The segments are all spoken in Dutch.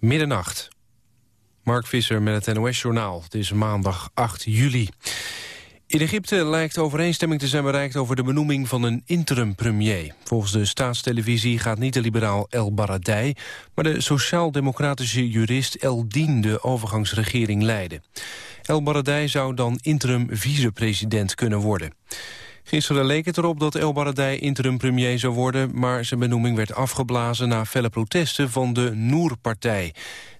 Middernacht. Mark Visser met het NOS-journaal. Het is maandag 8 juli. In Egypte lijkt overeenstemming te zijn bereikt over de benoeming van een interim-premier. Volgens de staatstelevisie gaat niet de liberaal El Baradei... maar de sociaal-democratische jurist El Dien de overgangsregering leiden. El Baradei zou dan interim-vicepresident kunnen worden. Gisteren leek het erop dat El Baradei interim-premier zou worden... maar zijn benoeming werd afgeblazen na felle protesten van de Noor-partij.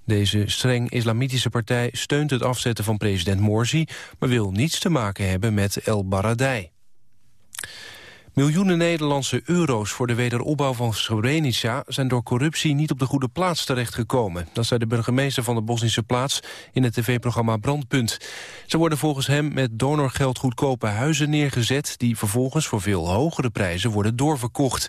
Deze streng islamitische partij steunt het afzetten van president Morsi... maar wil niets te maken hebben met El Baradei. Miljoenen Nederlandse euro's voor de wederopbouw van Srebrenica... zijn door corruptie niet op de goede plaats terechtgekomen. Dat zei de burgemeester van de Bosnische plaats in het tv-programma Brandpunt. Ze worden volgens hem met donorgeld goedkope huizen neergezet... die vervolgens voor veel hogere prijzen worden doorverkocht.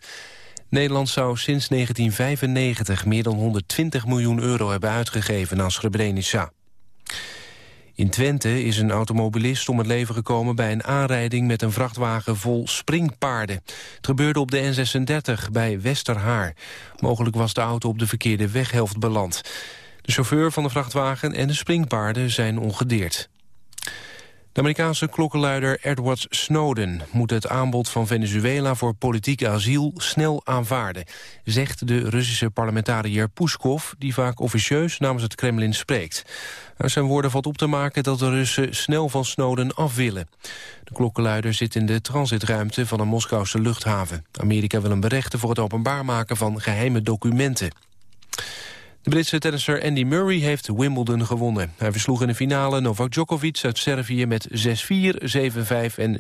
Nederland zou sinds 1995 meer dan 120 miljoen euro hebben uitgegeven aan Srebrenica. In Twente is een automobilist om het leven gekomen bij een aanrijding met een vrachtwagen vol springpaarden. Het gebeurde op de N36 bij Westerhaar. Mogelijk was de auto op de verkeerde weghelft beland. De chauffeur van de vrachtwagen en de springpaarden zijn ongedeerd. Amerikaanse klokkenluider Edward Snowden moet het aanbod van Venezuela voor politiek asiel snel aanvaarden, zegt de Russische parlementariër Pushkov, die vaak officieus namens het Kremlin spreekt. Uit zijn woorden valt op te maken dat de Russen snel van Snowden af willen. De klokkenluider zit in de transitruimte van een Moskouse luchthaven. Amerika wil hem berechten voor het openbaar maken van geheime documenten. De Britse tennisser Andy Murray heeft Wimbledon gewonnen. Hij versloeg in de finale Novak Djokovic uit Servië met 6-4, 7-5 en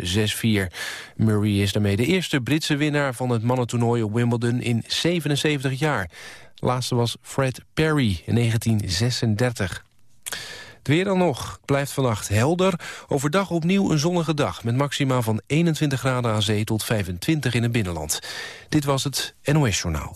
6-4. Murray is daarmee de eerste Britse winnaar van het mannentoernooi op Wimbledon in 77 jaar. De laatste was Fred Perry in 1936. Het weer dan nog. blijft vannacht helder. Overdag opnieuw een zonnige dag met maxima van 21 graden aan zee tot 25 in het binnenland. Dit was het NOS Journaal.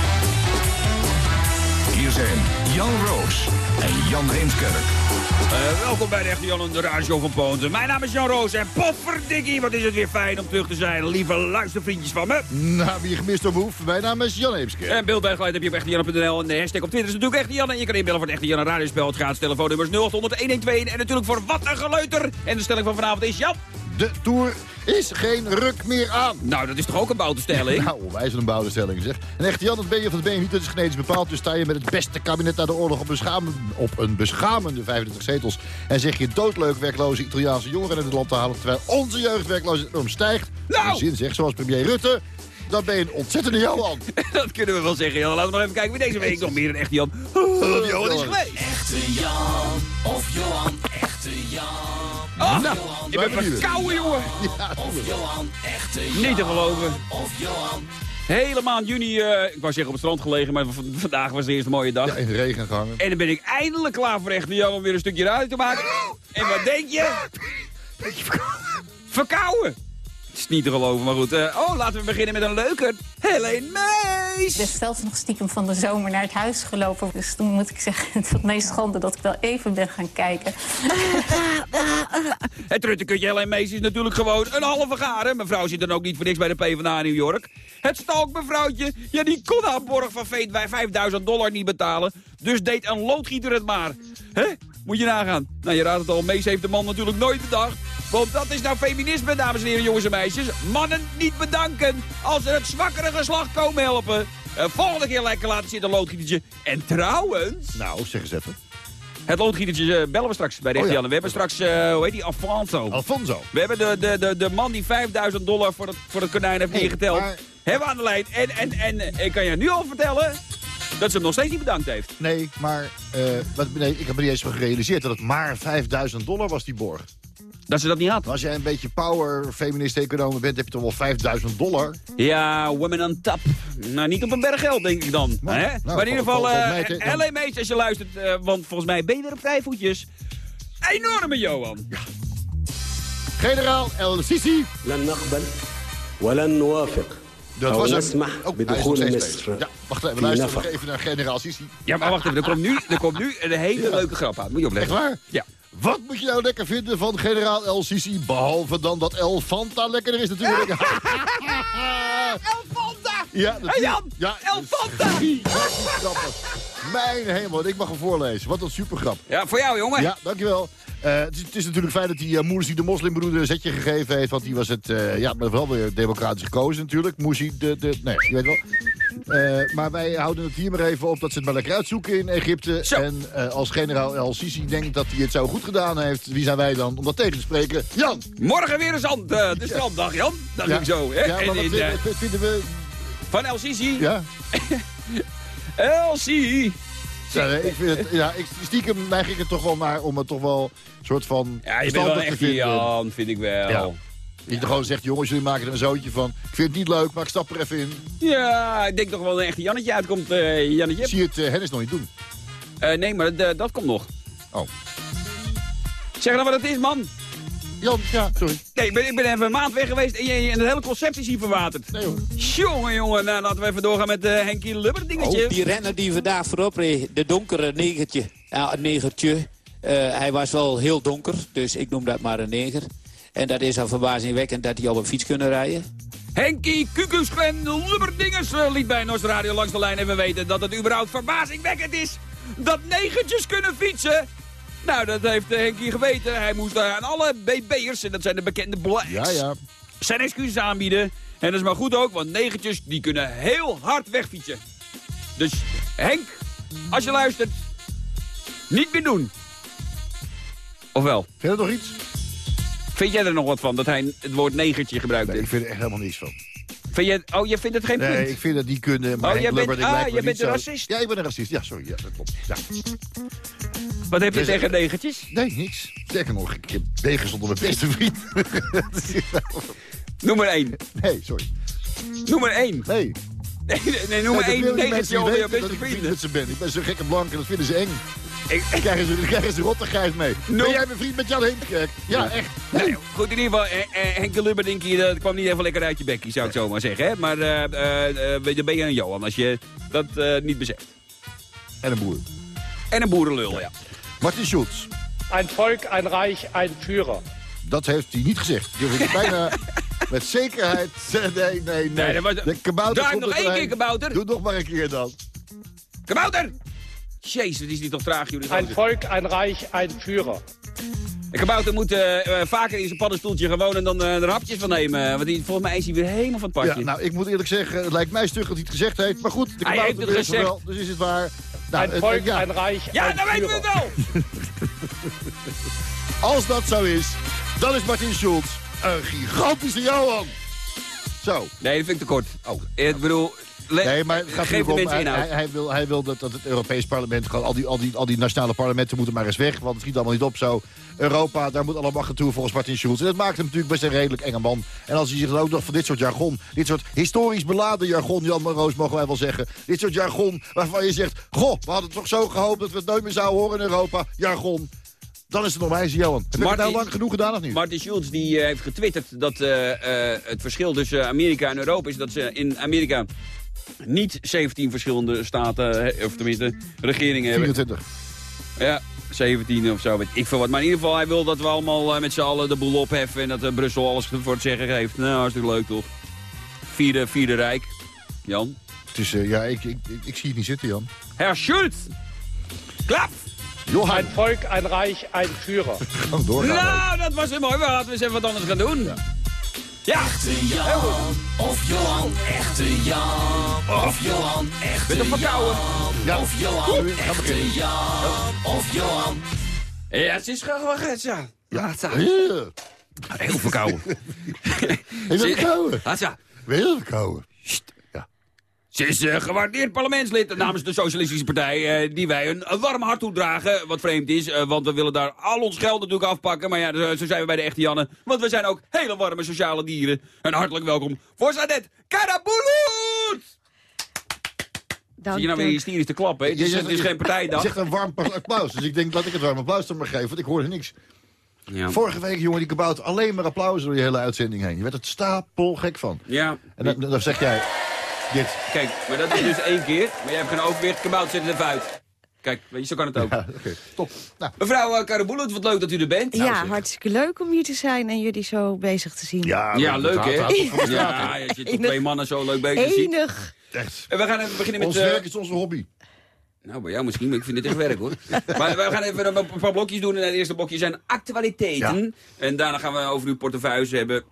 Hier zijn Jan Roos en Jan Heemskerk. Uh, welkom bij de Echte Jan en de Radio van Poonten. Mijn naam is Jan Roos en potverdikkie, wat is het weer fijn om terug te zijn. Lieve luistervriendjes van me. Nou, wie gemist of hoef. Mijn naam is Jan Heemskerk. En beeldbijgeleid heb je op echtejan.nl en de hashtag op Twitter is natuurlijk Echte Jan. En je kan inbellen voor het Echte Jan radiospel. Het gaat telefoonnummers 0800 112 en natuurlijk voor wat een geleuter. En de stelling van vanavond is Jan. De Tour is geen ruk meer aan. Nou, dat is toch ook een bouwtestelling? nou, wij zijn een bouwtestelling zeg. En echt Jan, dat ben je of dat ben je niet, dat is genetisch bepaald. Dus sta je met het beste kabinet na de oorlog op een, beschamende, op een beschamende 25 zetels. En zeg je doodleuk werkloze Italiaanse jongeren in het land te halen. Terwijl onze jeugdwerkloosheid enorm stijgt. Nou! In zin zegt, zoals premier Rutte, dan ben je een ontzettende Johan. dat kunnen we wel zeggen, Jan. Laten we nog even kijken wie deze week nog meer een echte Jan, of Johan is geweest. Echte Jan of Johan, echte Jan. Oh, nou, ik ben verkouden, jongen. Ja, of Johan, echte. Niet te geloven. Of Johan. Hele maand juni, uh, ik wou zeggen op het strand gelegen, maar vandaag was de eerste mooie dag. Ja, in de regen gehangen. En dan ben ik eindelijk klaar voor echte Jan om weer een stukje radio te maken. En wat denk je? Beetje verkouden. Verkouden? Het is niet te geloven, maar goed. Uh, oh, laten we beginnen met een leuke. Helene Mees! Ik ben zelfs nog stiekem van de zomer naar het huis gelopen. Dus toen moet ik zeggen, het was meest schande dat ik wel even ben gaan kijken. het ruttekutje Helene Mees is natuurlijk gewoon een halve garen. Mevrouw zit dan ook niet voor niks bij de PvdA in New York. Het stalkmevrouwtje, ja die kon haar borg van 5000 dollar niet betalen. Dus deed een loodgieter het maar. Hè? Moet je nagaan. Nou, je raadt het al, Mees heeft de man natuurlijk nooit bedacht. Want dat is nou feminisme, dames en heren, jongens en meisjes. Mannen niet bedanken als ze het zwakkere geslacht komen helpen. Uh, volgende keer lekker laten zitten, loodgietertje. En trouwens... Nou, zeg eens even. Het loodgietertje uh, bellen we straks bij de oh, ja. We hebben straks, uh, hoe heet die, Alfonso. Alfonso. We hebben de, de, de, de man die 5000 dollar voor het, voor het konijn heeft hey, ingeteld. Maar... Hebben we aan de lijn. En, en, en ik kan je nu al vertellen dat ze hem nog steeds niet bedankt heeft. Nee, maar uh, wat, nee, ik heb me niet eens van gerealiseerd dat het maar 5000 dollar was, die borg. Dat ze dat niet had. Als jij een beetje power feminist econoom bent, heb je toch wel 5000 dollar? Ja, women on top. Nou, niet op een berg geld, denk ik dan. Nou, hè? Nou, maar in ieder geval, uh, LA Mees, als je luistert, uh, want volgens mij ben je weer op vrij voetjes. Enorme Johan. Ja. Generaal El Sisi. لن نقبل ولن نوافق dat nou, was het. Ook, hij is Ja, wacht even, luister even naar generaal Sisi. Ja, maar wacht even, er komt nu, er komt nu een hele leuke grap aan. Moet je opleggen. Echt waar? Ja. Wat moet je nou lekker vinden van generaal El Sisi? Behalve dan dat Elfanta? Lekker is natuurlijk. El Fanta! Ja, hey Jan! Ja, El Fanta! Mijn hemel, ik mag hem voorlezen. Wat een super grap. Ja, voor jou jongen. Ja, dankjewel. Eh, het, is, het is natuurlijk fijn dat die uh, Morsi de moslimbroeder een zetje gegeven heeft. Want die was het, eh, ja, maar wel weer democratisch gekozen natuurlijk. Morsi, de, de, nee, je weet wel. Eh, maar wij houden het hier maar even op dat ze het maar lekker uitzoeken in Egypte. Zo. En eh, als generaal El Sisi denkt dat hij het zo goed gedaan heeft... wie zijn wij dan om dat tegen te spreken? Jan! Morgen weer een zand, eh, de stranddag, Jan. Dat Ja. ging zo. Hè? Ja, maar En wat in, vinden, eh, vinden we... van El Sisi. Ja? El Sisi. Ja, nee, ik vind het, ja, ik, stiekem neig ik het toch wel naar om het toch wel een soort van Ja, je bent wel echt vinden. Jan, vind ik wel. Ja. Dat je gewoon zegt, jongens, jullie maken er een zootje van. Ik vind het niet leuk, maar ik stap er even in. Ja, ik denk toch wel een echte Jannetje uitkomt, eh Jannetje. Zie het uh, Hennis nog niet doen. Eh, nee, maar dat, komt nog. Oh. Zeg nou wat het is, man. Jan, ja, sorry. Nee, ik ben, ik ben even een maand weg geweest en, je, en het hele concept is hier verwaterd. Nee hoor. Jongen, jongen, nou laten we even doorgaan met uh, Henkie Lubber dingetje. Oh, die renner die vandaag voorop reed, de donkere negertje. Ja, een negertje. Uh, hij was wel heel donker, dus ik noem dat maar een neger. En dat is al verbazingwekkend dat hij op een fiets kunnen rijden. Henkie Kukusglen Lubberdingers uh, liet bij Nos Radio langs de lijn even weten dat het überhaupt verbazingwekkend is dat negertjes kunnen fietsen. Nou, dat heeft uh, Henkie geweten. Hij moest aan alle BB'ers, en dat zijn de bekende blacks, Ja, ja. zijn excuses aanbieden. En dat is maar goed ook, want negertjes die kunnen heel hard wegfietsen. Dus Henk, als je luistert, niet meer doen. Of wel? Vind je er nog iets? Vind jij er nog wat van, dat hij het woord negertje gebruikt Nee, ik vind er echt helemaal niets van. Vind je, oh, je vindt het geen Nee, punt? ik vind dat die kunnen... Maar Oh, jij bent- ah, jij niet bent een zo- racist? Ja, ik ben een racist. Ja, sorry. Ja, dat klopt. Ja. Wat heb je Dus- tegen negertjes? Nee, niks. Sterker nog, ik heb negers onder mijn beste vriend. Noem maar één. nee, sorry. Noem maar één. Nee. Nee, nee, nee, noem maar Nee, dat één willen die mensen negertje niet onder je weten beste dat ik vriend vrienden. met ze ben. Ik ben zo gek en blank en dat vinden ze eng. Ik, Dan krijgen ze, dan krijgen ze rottigheid mee. No. Ben jij bevriend met Jan Heemskerk? Ja, echt. nou, goed, in ieder geval, eh, eh, Henke Lubberdink hier, dat kwam niet even lekker uit je bekkie, zou ik zo maar zeggen. Hè? Maar eh, eh, eh, dan ben je een Johan als je dat eh, niet beseft. En een boer. En een boerenlul, ja. Martin Schulz. Ein Volk, ein Reich, ein Führer. Dat heeft hij niet gezegd. Durf ik bijna met zekerheid... Nee, nee, nee. Nee, dat was- De kabouter Draai nog één keer, kabouter. Doe nog maar een keer dan. Kabouter! Jezus, die is niet toch traag, jullie. Ein Volk, ein Reich, ein Führer. De kabouter moet eh, eh, vaker in zijn paddenstoeltje gewoon en dan eh, er hapjes van nemen. Want die, volgens mij is hij weer helemaal van het Ja, padje. nou, ik moet eerlijk zeggen, het lijkt mij stug dat hij het gezegd heeft. Maar goed, de Hij kabouter heeft het gezegd. wel, dus is het waar. Nou, het- Volk, ja, ein Reich, ja, dan weten we het Führer. wel! als dat zo is, dan is Martin Schulz een gigantische Johan. Zo. Nee, dat vind ik te kort. Oh. Ik bedoel, Nee, maar het gaat geef om, hij, hij, hij wil, hij wil dat, dat het Europees parlement, gewoon al die, al, die, al die nationale parlementen moeten maar eens weg. Want het schiet allemaal niet op zo. Europa, daar moet allemaal naartoe volgens Martin Schulz. En dat maakt hem natuurlijk best een redelijk enge man. En als hij zich dan ook nog van dit soort jargon, dit soort historisch beladen jargon, Jan Roos mogen wij wel zeggen. Dit soort jargon waarvan je zegt, goh, we hadden toch zo gehoopt dat we het nooit meer zouden horen in Europa. Jargon. Dan is het nog wijze, Johan. Heb ik het nou lang genoeg gedaan of niet? Martin Schulz die, eh, heeft getwitterd dat eh, eh, het verschil tussen Amerika en Europa is dat ze in Amerika niet 17 verschillende staten, of tenminste regeringen hebben. 24. Ja, 17 of zo, weet ik veel wat. Maar in ieder geval, hij wil dat we allemaal met z'n allen de boel opheffen en dat Brussel alles voor het zeggen geeft. Nou, hartstikke leuk toch? Vierde, vierde Rijk. Jan. Het is, ja, ik, ik, ik, ik zie het niet zitten, Jan. Herr Schulz! Klap! Johan, Ein Volk, ein Reich, ein Führer. gewoon doorgaan. Nou, dat was mooi. We laten we eens even wat anders gaan doen. Ja, Echte Jan, of Johan, echte Jan, of Johan, echte een verkouden. Ja. Of Johan, echte Jan, of Johan. Ja, het is gewoon... Ja, ja. Ja. Heel verkouden. Ik wil verkouden. Hatsa. Wil verkouden. Ze is eh, gewaardeerd parlementslid namens de Socialistische Partij... eh, die wij een, een warm hart toedragen, wat vreemd is. eh, want we willen daar al ons geld natuurlijk afpakken. Maar ja, zo, zo zijn we bij de echte Janne. Want we zijn ook hele warme sociale dieren. En hartelijk welkom voor Sadet Karabulut! Dank Zie je nou weer hysterisch te klappen, hè? Het is, Je het is geen Je partijdag. zegt een warm applaus, dus ik denk laat ik het warm applaus dan maar geven, want ik hoorde niks. Ja. Vorige week, jongen, die kabouter alleen maar applaus door die hele uitzending heen. Je werd het stapel gek van. Ja. En dan, dan zeg jij dit. Kijk, maar dat is dus één keer. Maar jij hebt geen overwicht, kabout zet het even uit. Kijk, weet je, zo kan het ook. Ja, oké, top. Nou, Mevrouw uh, Karabulut, wat leuk dat u er bent. Ja, hartstikke leuk om hier te zijn en jullie zo bezig te zien. ja, Ja, leuk hè? de? Ja, je zit toch twee mannen zo leuk bezig te zien. Enig. Echt. En we gaan even beginnen met... Ons eh, werk is onze hobby. Nou, bij jou misschien, maar ik vind het echt werk hoor. maar we gaan even een paar blokjes doen. En het eerste blokje zijn actualiteiten. En daarna gaan we over uw portefeuille hebben.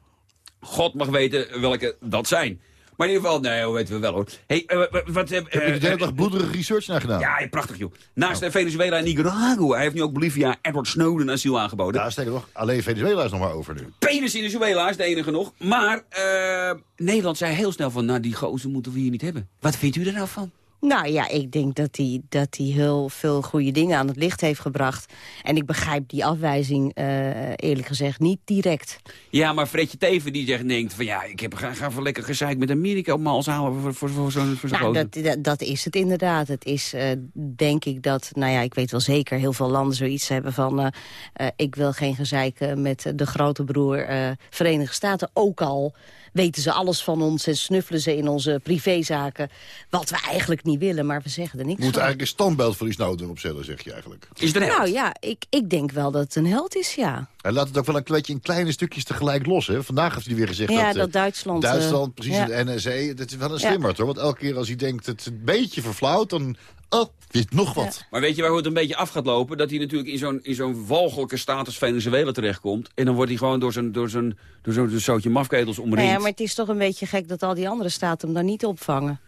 God mag weten welke dat zijn. Maar in ieder geval, nee, dat weten we wel hoor. Hey, eh, wat, Heb eh, je de eh, hele dag bloederige research naar gedaan? Ja, prachtig joh. Naast eh, Venezuela en Nicaragua. Hij heeft nu ook Bolivia Edward Snowden asiel aangeboden. Ja, sterker nog, alleen Venezuela is nog maar over nu. Penis Venezuela is de enige nog. Maar eh, Nederland zei heel snel van, nou die gozer moeten we hier niet hebben. Wat vindt u er nou van? Nou ja, ik denk dat hij dat heel veel goede dingen aan het licht heeft gebracht. En ik begrijp die afwijzing eh, eerlijk gezegd niet direct. Ja, maar Fredje Teven die zegt, denkt van ja, ik heb, ga, ga voor lekker gezeik met Amerika op mijn hals halen voor, voor, voor zo'n zo'n Nou, dat, dat, dat is het inderdaad. Het is, eh, denk ik, dat, nou ja, ik weet wel zeker... heel veel landen zoiets hebben van... eh, ik wil geen gezeik met de grote broer Verenigde Staten. Ook al weten ze alles van ons en snuffelen ze in onze privézaken... wat we eigenlijk niet willen, maar we zeggen er niks moeten van. eigenlijk een standbeeld voor die Snowden opzetten, zeg je eigenlijk. Is het een held? Nou ja, ik, ik denk wel dat het een held is, ja. Hij laat het ook wel een beetje in kleine stukjes tegelijk los. Hè? Vandaag heeft hij weer gezegd Ja, dat, eh, dat Duitsland, eh, Duitsland, precies, ja. de NSE. Dat is wel een Ja. slimmerd hoor. Want elke keer als hij denkt het een beetje verflauwt, dan... Oh, dit nog wat. Maar weet je waar hoe het een beetje af gaat lopen? Dat hij natuurlijk in zo'n in zo'n walgelijke status Venezuela terechtkomt. En dan wordt hij gewoon door zo'n door zo'n door zo'n zootje mafketels omringd. Nou ja, maar het is toch een beetje gek dat al die andere staten hem dan niet opvangen.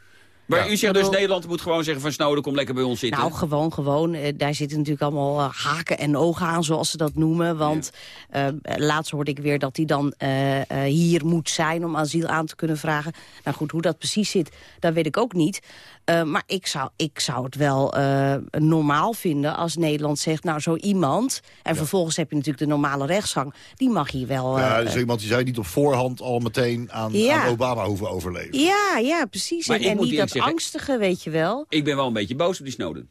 Maar u zegt dus bedoel- Nederland moet gewoon zeggen van Snowden, kom lekker bij ons zitten. Nou, gewoon, gewoon. Eh, daar zitten natuurlijk allemaal eh, haken en ogen aan, zoals ze dat noemen. Want eh, laatst hoorde ik weer dat hij dan eh, eh, hier moet zijn om asiel aan te kunnen vragen. Nou goed, hoe dat precies zit, dat weet ik ook niet. Eh, maar ik zou, ik zou het wel eh, normaal vinden als Nederland zegt... nou, zo iemand, en vervolgens heb je natuurlijk de normale rechtsgang... die mag hier wel... eh, Ja, dus iemand die zou je niet op voorhand al meteen aan, Ja. aan Obama hoeven overleven. ja, ja, precies. Maar En, niet dat zeggen- angstige, weet je wel. Ik ben wel een beetje boos op die Snowden.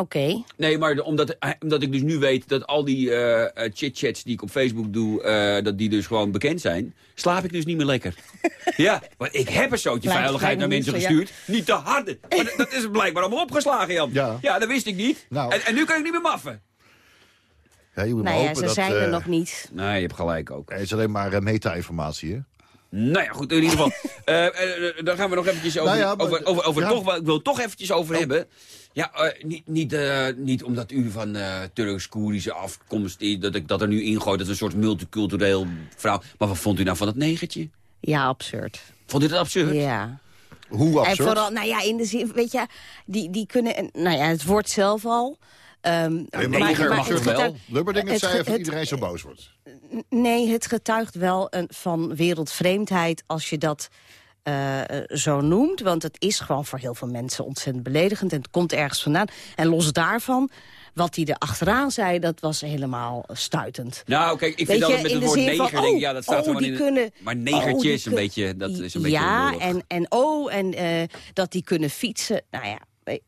Oké. Nee, maar omdat, omdat ik dus nu weet dat al die eh, eh, chit-chats die ik op Facebook doe... eh, dat die dus gewoon bekend zijn, slaap ik dus niet meer lekker. ja, want ik heb een zootje veiligheid naar mensen gestuurd. Niet te harde. Maar dat- is er blijkbaar allemaal opgeslagen, Jan. Ja. dat wist ik niet. Nou. En, en nu kan ik niet meer maffen. Ja, je moet maar Nou ja, hopen ze dat, zijn er eh, nog niet. Nee, je hebt gelijk ook. Het is alleen maar eh, meta-informatie, hè? Nou ja, goed, in ieder geval. eh, eh, eh, daar gaan we nog eventjes over, Nou ja, maar- over, over, over ja. toch, ik wil het toch eventjes over hebben. Ja, eh, niet, niet, eh, niet omdat u van eh Turks-Koerdische afkomst is, dat ik dat er nu ingooit, dat is een soort multicultureel vrouw. Maar wat vond u nou van dat negertje? Ja, absurd. Vond u dat absurd? Ja. Hoe En absurd? vooral, nou ja, in de zin, weet je, die, die kunnen, en, nou ja, het woord zelf al. ehm, Nee, maar neger mag het wel? getuigt- Lubberding het het zei het- iedereen zo boos wordt. Nee, het getuigt wel een, van wereldvreemdheid als je dat eh, zo noemt. Want het is gewoon voor heel veel mensen ontzettend beledigend. En het komt ergens vandaan. En los daarvan, wat hij er achteraan zei, dat was helemaal stuitend. Nou, kijk, ik vind altijd met het de woord van, neger, denk oh, ja, dat staat oh, gewoon die in kunnen- Maar oh, negertje is een kun- beetje, dat is een beetje Ja, en, en oh, en eh, dat die kunnen fietsen. Nou ja,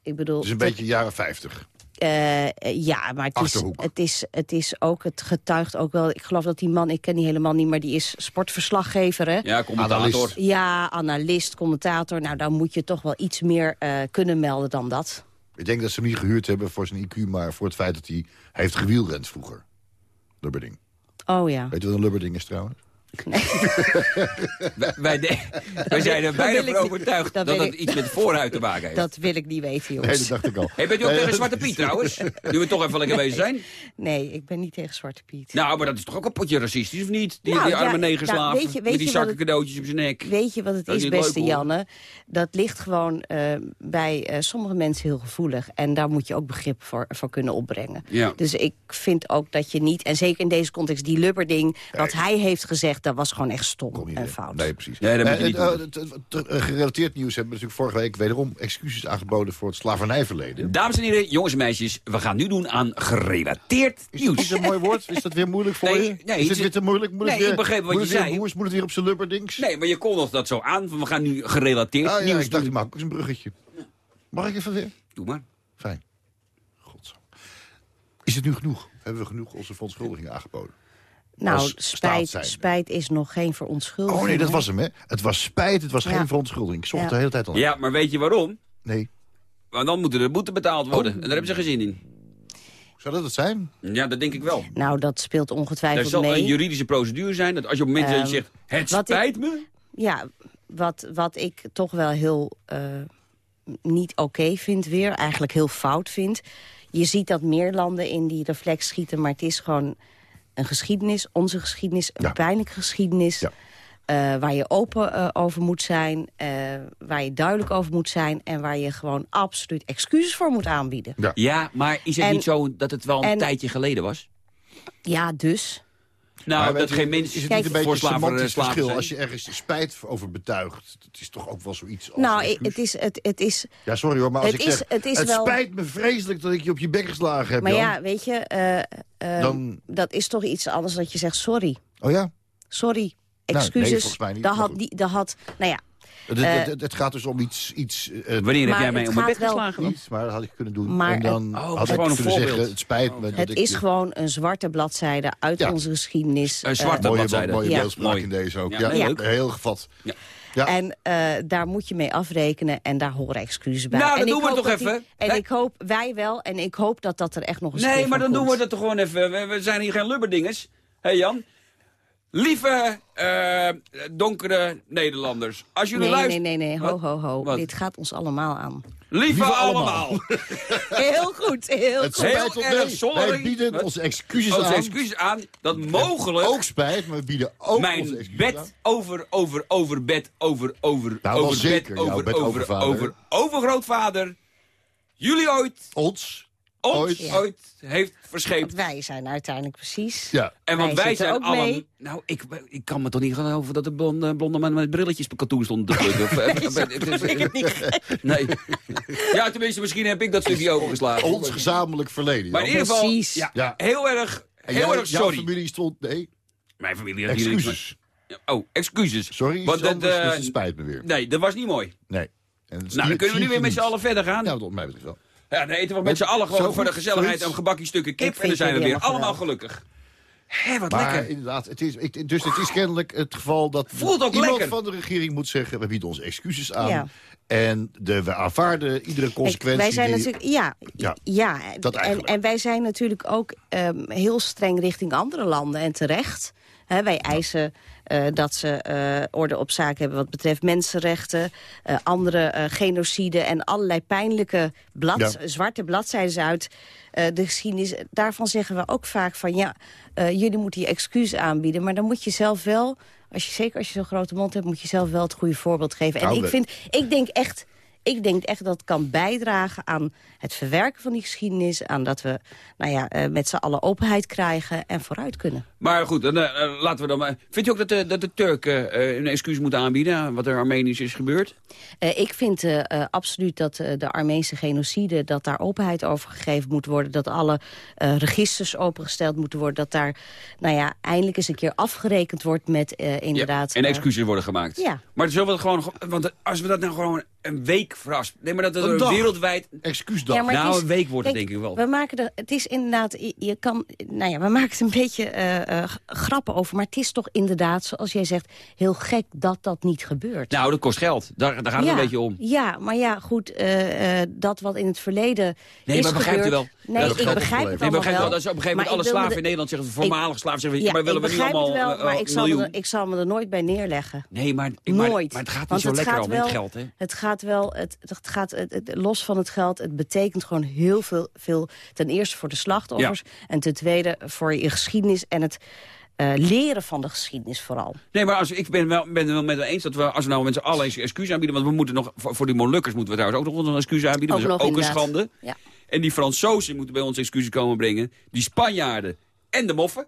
ik bedoel... Het is een dat- beetje jaren 50. Eh, eh, ja, maar het is, het, is, het is ook, het getuigt ook wel... Ik geloof dat die man, ik ken die helemaal niet, maar die is sportverslaggever, hè? Ja, commentator. Analist. Ja, analist, commentator. Nou, dan moet je toch wel iets meer eh, kunnen melden dan dat. Ik denk dat ze hem niet gehuurd hebben voor zijn IQ, maar voor het feit dat hij, hij heeft gewielrend vroeger. Lubberding. Oh ja. Weet je wat een lubberding is trouwens? Wij, wij, de- wij zijn er bijna van overtuigd Dat dat iets met de voorhuid te maken heeft. Dat wil ik niet weten, Nee, jongens. dat dacht ik al. Hey, bent u ook Nee, tegen Zwarte Piet trouwens? Nu we toch even lekker bezig zijn. Nee, ik ben niet tegen Zwarte Piet. Nou, maar dat is toch ook een potje racistisch, of niet? Die, Nou, die arme ja, negerslaven nou, weet je- weet met die je zakken wat het- cadeautjes op zijn nek. Weet je wat het Dat is beste. Janne? Dat ligt gewoon eh, bij eh, sommige mensen heel gevoelig. En daar moet je ook begrip voor, voor kunnen opbrengen. Ja. Dus ik vind ook dat je niet... En zeker in deze context, die lubberding... wat hij heeft gezegd, dat was gewoon echt stom en fout. Nee, precies. Nee, dat moet je Eh, niet eh, eh, gerelateerd nieuws hebben we natuurlijk vorige week wederom excuses aangeboden voor het slavernijverleden. Dames en heren, jongens en meisjes, we gaan nu doen aan gerelateerd nieuws. is dat een mooi woord? Is dat weer moeilijk voor Nee, je? nee, is het het- weer te moeilijk? Moet Nee, het weer, ik begreep wat moet je het weer zei. boers? Moet het weer op zijn lubberdings? Nee, maar je kondigt dat zo aan, van we gaan nu gerelateerd Ah, ja, nieuws ik dacht, doen. ik maak ook eens een bruggetje. Mag ik even weer? Doe maar. Fijn. Godzo. Is het nu genoeg? Hebben we genoeg onze verontschuldigingen aangeboden? Nou, spijt, spijt is nog geen verontschuldiging. Oh nee, dat hè? was hem, hè? Het was spijt, het was Ja. geen verontschuldiging. Ik zocht Ja. de hele tijd al. Ja, maar weet je waarom? Nee. Want dan moeten de boete betaald worden. Oh. En daar hebben ze geen zin in. Zou dat het zijn? Ja, dat denk ik wel. Nou, dat speelt Er ongetwijfeld zal mee. een juridische procedure zijn. Dat als je op het moment dat je Ehm, zegt, het ik- spijt me. Ja, wat, wat ik toch wel heel eh, niet oké vind weer, eigenlijk heel fout vind. Je ziet dat meer landen in die reflex schieten, maar het is gewoon een geschiedenis, onze geschiedenis, een Ja. pijnlijke geschiedenis. Ja. eh, waar je open eh, over moet zijn, eh, waar je duidelijk over moet zijn... en waar je gewoon absoluut excuses voor moet aanbieden. Ja. Ja, maar is het En- niet zo dat het wel een en- tijdje geleden was? Ja, dus. Nou, Maar dat geen mensen Is het Kijk, niet een beetje voor een verschil? Als je ergens spijt over betuigt, het is toch ook wel zoiets als Nou, excuus? het is, het, het is... Ja, sorry hoor, maar als het ik is- zeg... het is wel- spijt me vreselijk dat ik je op je bek geslagen heb, Maar Jan. ja, weet je, eh, eh, Dan- dat is toch iets anders dat je zegt sorry. Oh ja? Sorry, nee, excuses. volgens mij niet, dat, had, die, dat had, nou ja, Het, Eh, het, het, het gaat dus om iets... iets eh, Wanneer heb jij mij het om mijn bed geslagen? dan? niet, maar dat had ik kunnen doen. Maar en dan het- oh, had ik kunnen voorbeeld. zeggen, het spijt me het ik... is je- gewoon een zwarte bladzijde uit Ja. onze geschiedenis. Een Eh, zwarte mooie, bladzijde. mooie Ja. beeldspraak Mooi. in deze ook. Ja, heel gevat. Ja. Ja. En eh, daar moet je mee afrekenen en daar horen excuses bij. Nou, dat en ik doen we hoop toch die- even? en Nee. ik hoop, wij wel, en ik hoop dat dat er echt nog eens Nee, maar dan doen we dat toch gewoon even. We, we zijn hier geen lubberdingers. Hé Jan? Lieve eh, donkere Nederlanders, als jullie Nee, nee, luisteren... nee, nee, ho, Wat? ho, ho. Wat? Dit gaat ons allemaal aan. Lieve, Lieve allemaal. allemaal. Heel goed, heel Het goed. Spijt ons, erg nee, sorry. wij bieden Wat? onze excuses Onze aan. excuses aan dat mogelijk Ook spijt, maar we bieden ook onze mijn excuses aan. bed over, over, over bed, over, over, Nou, over zeker, bed, over, bed over, overvader. over, overgrootvader, jullie ooit, Ons. Ooit. ooit, heeft Want verscheept. wij zijn uiteindelijk precies. Ja. En want Wij zijn ook allen... mee. Nou, ik, ik kan me toch niet geloven dat de blonde, blonde man met brilletjes op katoen stond te plukken. Of, eh, nee. Ja, tenminste, misschien heb ik dat stukje overgeslagen. Ons gezamenlijk verleden. Maar in ieder geval, Precies. ja, Ja. heel erg, heel jij- erg Jouw sorry. familie stond... Nee, Mijn familie had excuses. mee- Oh, excuses. Sorry, Want Want dat, eh, het spijt me weer. Nee, dat was niet mooi. Nee. En Nou, dan kunnen we nu weer met z'n allen verder gaan. Ja, dat mij betreft wel. Ja, dan eten we met z'n allen gewoon voor de gezelligheid zoiets. een gebakje stukken kip. En dan zijn we weer allemaal gelukkig. Hé, wat Maar lekker. inderdaad, het is, ik, dus het is kennelijk het geval dat Voelt ook iemand lekker. van de regering moet zeggen... we bieden onze excuses aan. Ja. En de, we aanvaarden iedere consequentie. wij zijn die- natuurlijk, ja, Ja, ja, dat en, en wij zijn natuurlijk ook ehm, heel streng richting andere landen en terecht. Hè, wij eisen eh, dat ze eh, orde op zaken hebben wat betreft mensenrechten, eh, andere genocide en allerlei pijnlijke blad, Ja. zwarte bladzijden uit de geschiedenis. Daarvan zeggen we ook vaak van ja, jullie moeten je excuus aanbieden, maar dan moet je zelf wel, als je, zeker als je zo'n grote mond hebt, moet je zelf wel het goede voorbeeld geven. En ik vind, ik denk echt ik denk echt dat het kan bijdragen aan het verwerken van die geschiedenis. Aan dat we nou ja, eh, met z'n allen openheid krijgen en vooruit kunnen. Maar goed, dan, eh, eh, laten we dan maar... Vindt u ook dat de, dat de Turken een excuus moeten aanbieden... aan wat er Armenisch is gebeurd? Ik vind absoluut dat de Armeense genocide... dat daar openheid over gegeven moet worden. Dat alle registers opengesteld moeten worden. Dat daar nou ja, eindelijk eens een keer afgerekend wordt met inderdaad... en excuses worden gemaakt. Ja. Maar zullen we gewoon... Want als we dat nou gewoon een week verrast... Nee, maar dat Een het dag. wereldwijd... Ja, maar het nou, is- een week wordt het kijk, denk ik wel. We maken er, het is inderdaad, je, je kan, nou ja, we maken het een beetje eh, eh, grappen over. Maar het is toch inderdaad, zoals jij zegt, heel gek dat dat niet gebeurt. Nou, dat kost geld. Daar, daar gaat het een beetje om. Ja, maar ja, goed, eh, eh, dat wat in het verleden Nee, is maar begrijpt u gebeurd... wel? Nee, Ja, ik begrijp het allemaal begrijp wel. Dat is op een gegeven moment ik alle slaven in de- Nederland zeggen... voormalige slaven zeggen... Ja, maar willen ik we nu begrijp allemaal het wel, eh, maar ik zal, me er, ik zal me er nooit bij neerleggen. Nee, maar, maar, Nooit. maar het gaat niet Want zo het lekker met wel- geld, hè? Het gaat wel, het, het gaat, het, het- los van het geld, het betekent gewoon heel veel, veel ten eerste voor de slachtoffers... en ten tweede voor je geschiedenis en het eh, leren van de geschiedenis vooral. Nee, maar als, ik ben, wel, ben het wel met me eens dat we, als we nou met z'n allen eens excuus aanbieden... want we moeten nog, voor, voor die Molukkers moeten we trouwens ook nog een excuus aanbieden. Ook dat is nog, ook een schande. Ja. En die Fransozen moeten bij ons excuses komen brengen. Die Spanjaarden en de moffen.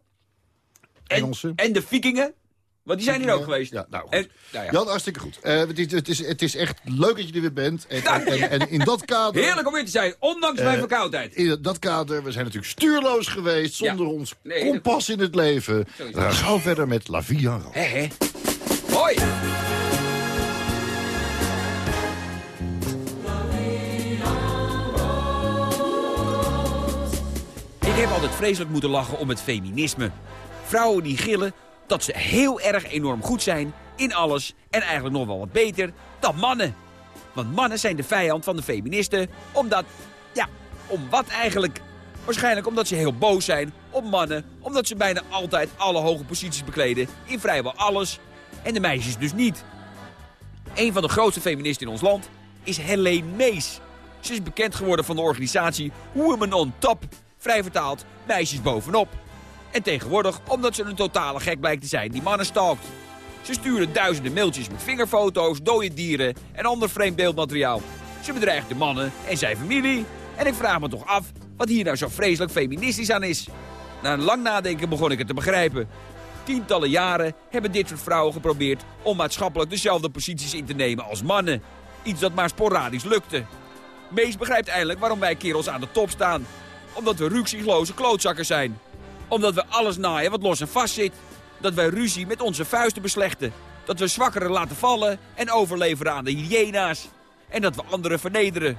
En, en de vikingen. Want die zijn hier ook geweest. Ja, nou goed. En, nou ja. Jan, hartstikke goed. Eh, het, is, het, is, het is echt leuk dat je er weer bent. En, en, in dat kader... Heerlijk om weer te zijn, ondanks mijn Eh, verkoudheid. In dat kader, we zijn natuurlijk stuurloos geweest... zonder Ja. ons Nee, kompas in het leven. We gaan gauw verder met La hé. Hoi. Ik heb altijd vreselijk moeten lachen om het feminisme. Vrouwen die gillen dat ze heel erg enorm goed zijn in alles en eigenlijk nog wel wat beter dan mannen. Want mannen zijn de vijand van de feministen omdat, ja, om wat eigenlijk? Waarschijnlijk omdat ze heel boos zijn op mannen, omdat ze bijna altijd alle hoge posities bekleden in vrijwel alles en de meisjes dus niet. Een van de grootste feministen in ons land is Helene Mees. Ze is bekend geworden van de organisatie Women on Top, vrij vertaald meisjes bovenop. En tegenwoordig omdat ze een totale gek blijkt te zijn die mannen stalkt. Ze sturen duizenden mailtjes met vingerfoto's, dode dieren en ander vreemd beeldmateriaal. Ze bedreigt de mannen en zijn familie. En ik vraag me toch af wat hier nou zo vreselijk feministisch aan is. Na een lang nadenken begon ik het te begrijpen. Tientallen jaren hebben dit soort vrouwen geprobeerd om maatschappelijk dezelfde posities in te nemen als mannen. Iets dat maar sporadisch lukte. Mees begrijpt eindelijk waarom wij kerels aan de top staan. Omdat we ruksigloze klootzakkers zijn. Omdat we alles naaien wat los en vast zit. Dat wij ruzie met onze vuisten beslechten. Dat we zwakkeren laten vallen en overleveren aan de hyena's. En dat we anderen vernederen.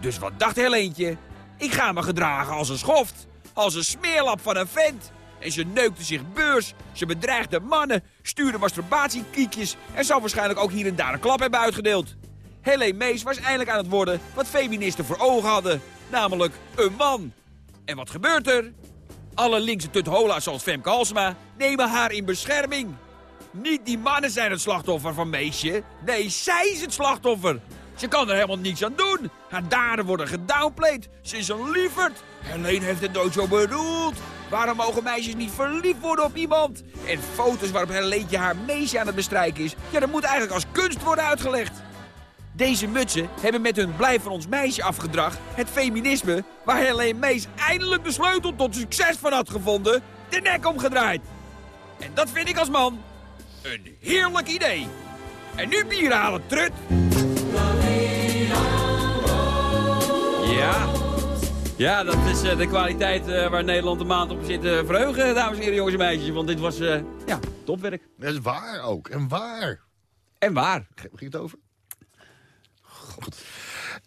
Dus wat dacht Helentje? Ik ga me gedragen als een schoft. Als een smeerlap van een vent. En ze neukte zich beurs. Ze bedreigde mannen. Stuurde masturbatiekiekjes. En zal waarschijnlijk ook hier en daar een klap hebben uitgedeeld. Helene Mees was eindelijk aan het worden wat feministen voor ogen hadden. Namelijk een man. En wat gebeurt er? Alle linkse tuthola's zoals Femke Halsema nemen haar in bescherming. Niet die mannen zijn het slachtoffer van Meesje. Nee, zij is het slachtoffer. Ze kan er helemaal niets aan doen. Haar daden worden gedownplayed. Ze is een lieverd. Helene heeft het nooit zo bedoeld. Waarom mogen meisjes niet verliefd worden op iemand? En foto's waarop Helentje haar meisje aan het bestrijken is... ja, dat moet eigenlijk als kunst worden uitgelegd. Deze mutsen hebben met hun Blijf van ons meisje afgedrag... het feminisme, waar Helene Mees eindelijk de sleutel tot succes van had gevonden... de nek omgedraaid. En dat vind ik als man een heerlijk idee. En nu bier halen, trut. Ja. Ja, dat is eh, de kwaliteit eh, waar Nederland de maand op zit te verheugen, dames en heren, jongens en meisjes. Want dit was, eh, ja, topwerk. Dat is waar ook. En waar. En waar. Ging het over?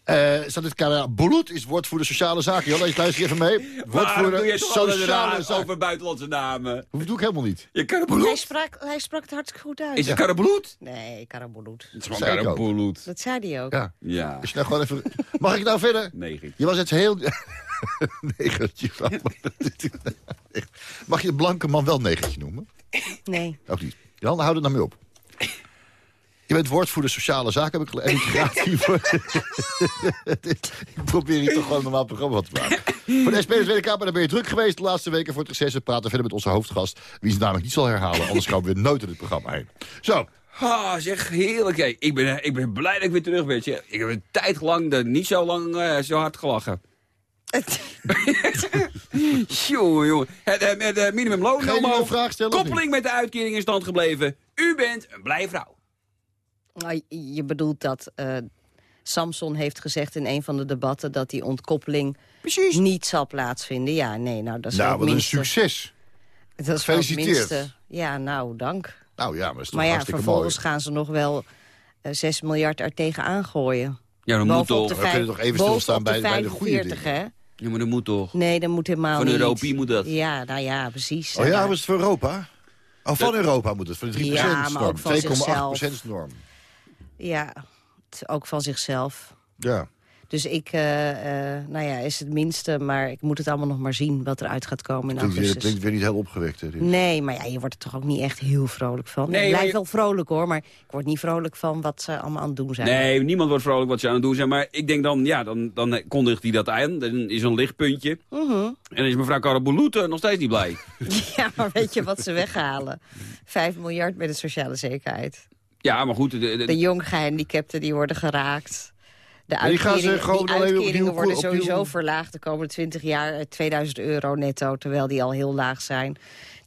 Eh staat het Kara Bulut is woordvoerder sociale zaken. Jan, lees luister even mee. Woordvoerder sociale zaken. over buitenlandse namen? Dat doe ik helemaal niet. Je Hij karabulut? sprak, hij sprak het hartstikke goed uit. Is het karabulut? Nee, karabulut. Het is Zei ik ook. karabulut. Dat zei hij ook. Ja. Ja. Is je nou gewoon even... Mag ik nou verder? Negen. Je was het heel... Negertje. Mag je de blanke man wel negertje noemen? Nee. Ook niet. Jan, hou er nou mee op. Je bent woordvoerder sociale zaken, heb ik gele- en integratie. voor- ik probeer hier toch gewoon een normaal programma van te maken. Voor de SP en Tweede Kamer daar ben je druk geweest de laatste weken voor het reces. We praten verder met onze hoofdgast, wie ze namelijk niet zal herhalen. Anders komen we nooit in het programma heen. Zo, Ah, zeg, heerlijk. Hé. Ik ben, ik ben blij dat ik weer terug ben. zeg. Ik heb een tijd lang niet zo lang eh, zo hard gelachen. Jongen, jongen. Het, het, het, minimumloon omhoog. vraag stellen Koppeling met de uitkering in stand gebleven. U bent een blij vrouw. Nou, je bedoelt dat eh, Samson heeft gezegd in een van de debatten... dat die ontkoppeling Precies. niet zal plaatsvinden. Ja, nee, nou, dat is wel nou, wat een minste. succes. Dat is Gefeliciteerd. minste. Ja, nou, dank. Nou ja, maar is toch Maar ja, vervolgens mooi. gaan ze nog wel eh 6 miljard er tegenaan gooien. Ja, dat moet toch. We kunnen toch even stilstaan bij- de bij de goede 45, hè? Ja, maar dat moet toch. Nee, dat moet helemaal Van niet. Europie moet dat. Ja, nou ja, precies. Oh ja, Maar- was het voor Europa? Oh, van Europa moet het, van de 3% Ja, norm. van 2,8% norm. Ja, ook van zichzelf. Ja. Dus ik, eh, eh, nou ja, is het minste, maar ik moet het allemaal nog maar zien wat eruit gaat komen in augustus. klinkt weer niet heel opgewekt. Hè, dit. Nee, maar ja, je wordt er toch ook niet echt heel vrolijk van. Nee, ik blijf je- wel vrolijk hoor, maar ik word niet vrolijk van wat ze allemaal aan het doen zijn. Nee, niemand wordt vrolijk wat ze aan het doen zijn. Maar ik denk dan, ja, dan, dan kondigt hij dat aan. Dan is er een lichtpuntje. Mhm. En dan is mevrouw Karabulut eh, nog steeds niet blij. Ja, maar weet je wat ze weghalen? Vijf miljard bij de sociale zekerheid. Ja, maar goed. de- de- De jong gehandicapten die worden geraakt. De die gaan ze uitkeringen, gewoon die alleen uitkeringen opnieuw- worden sowieso verlaagd de komende 20 jaar. eh, 2000 euro netto, terwijl die al heel laag zijn.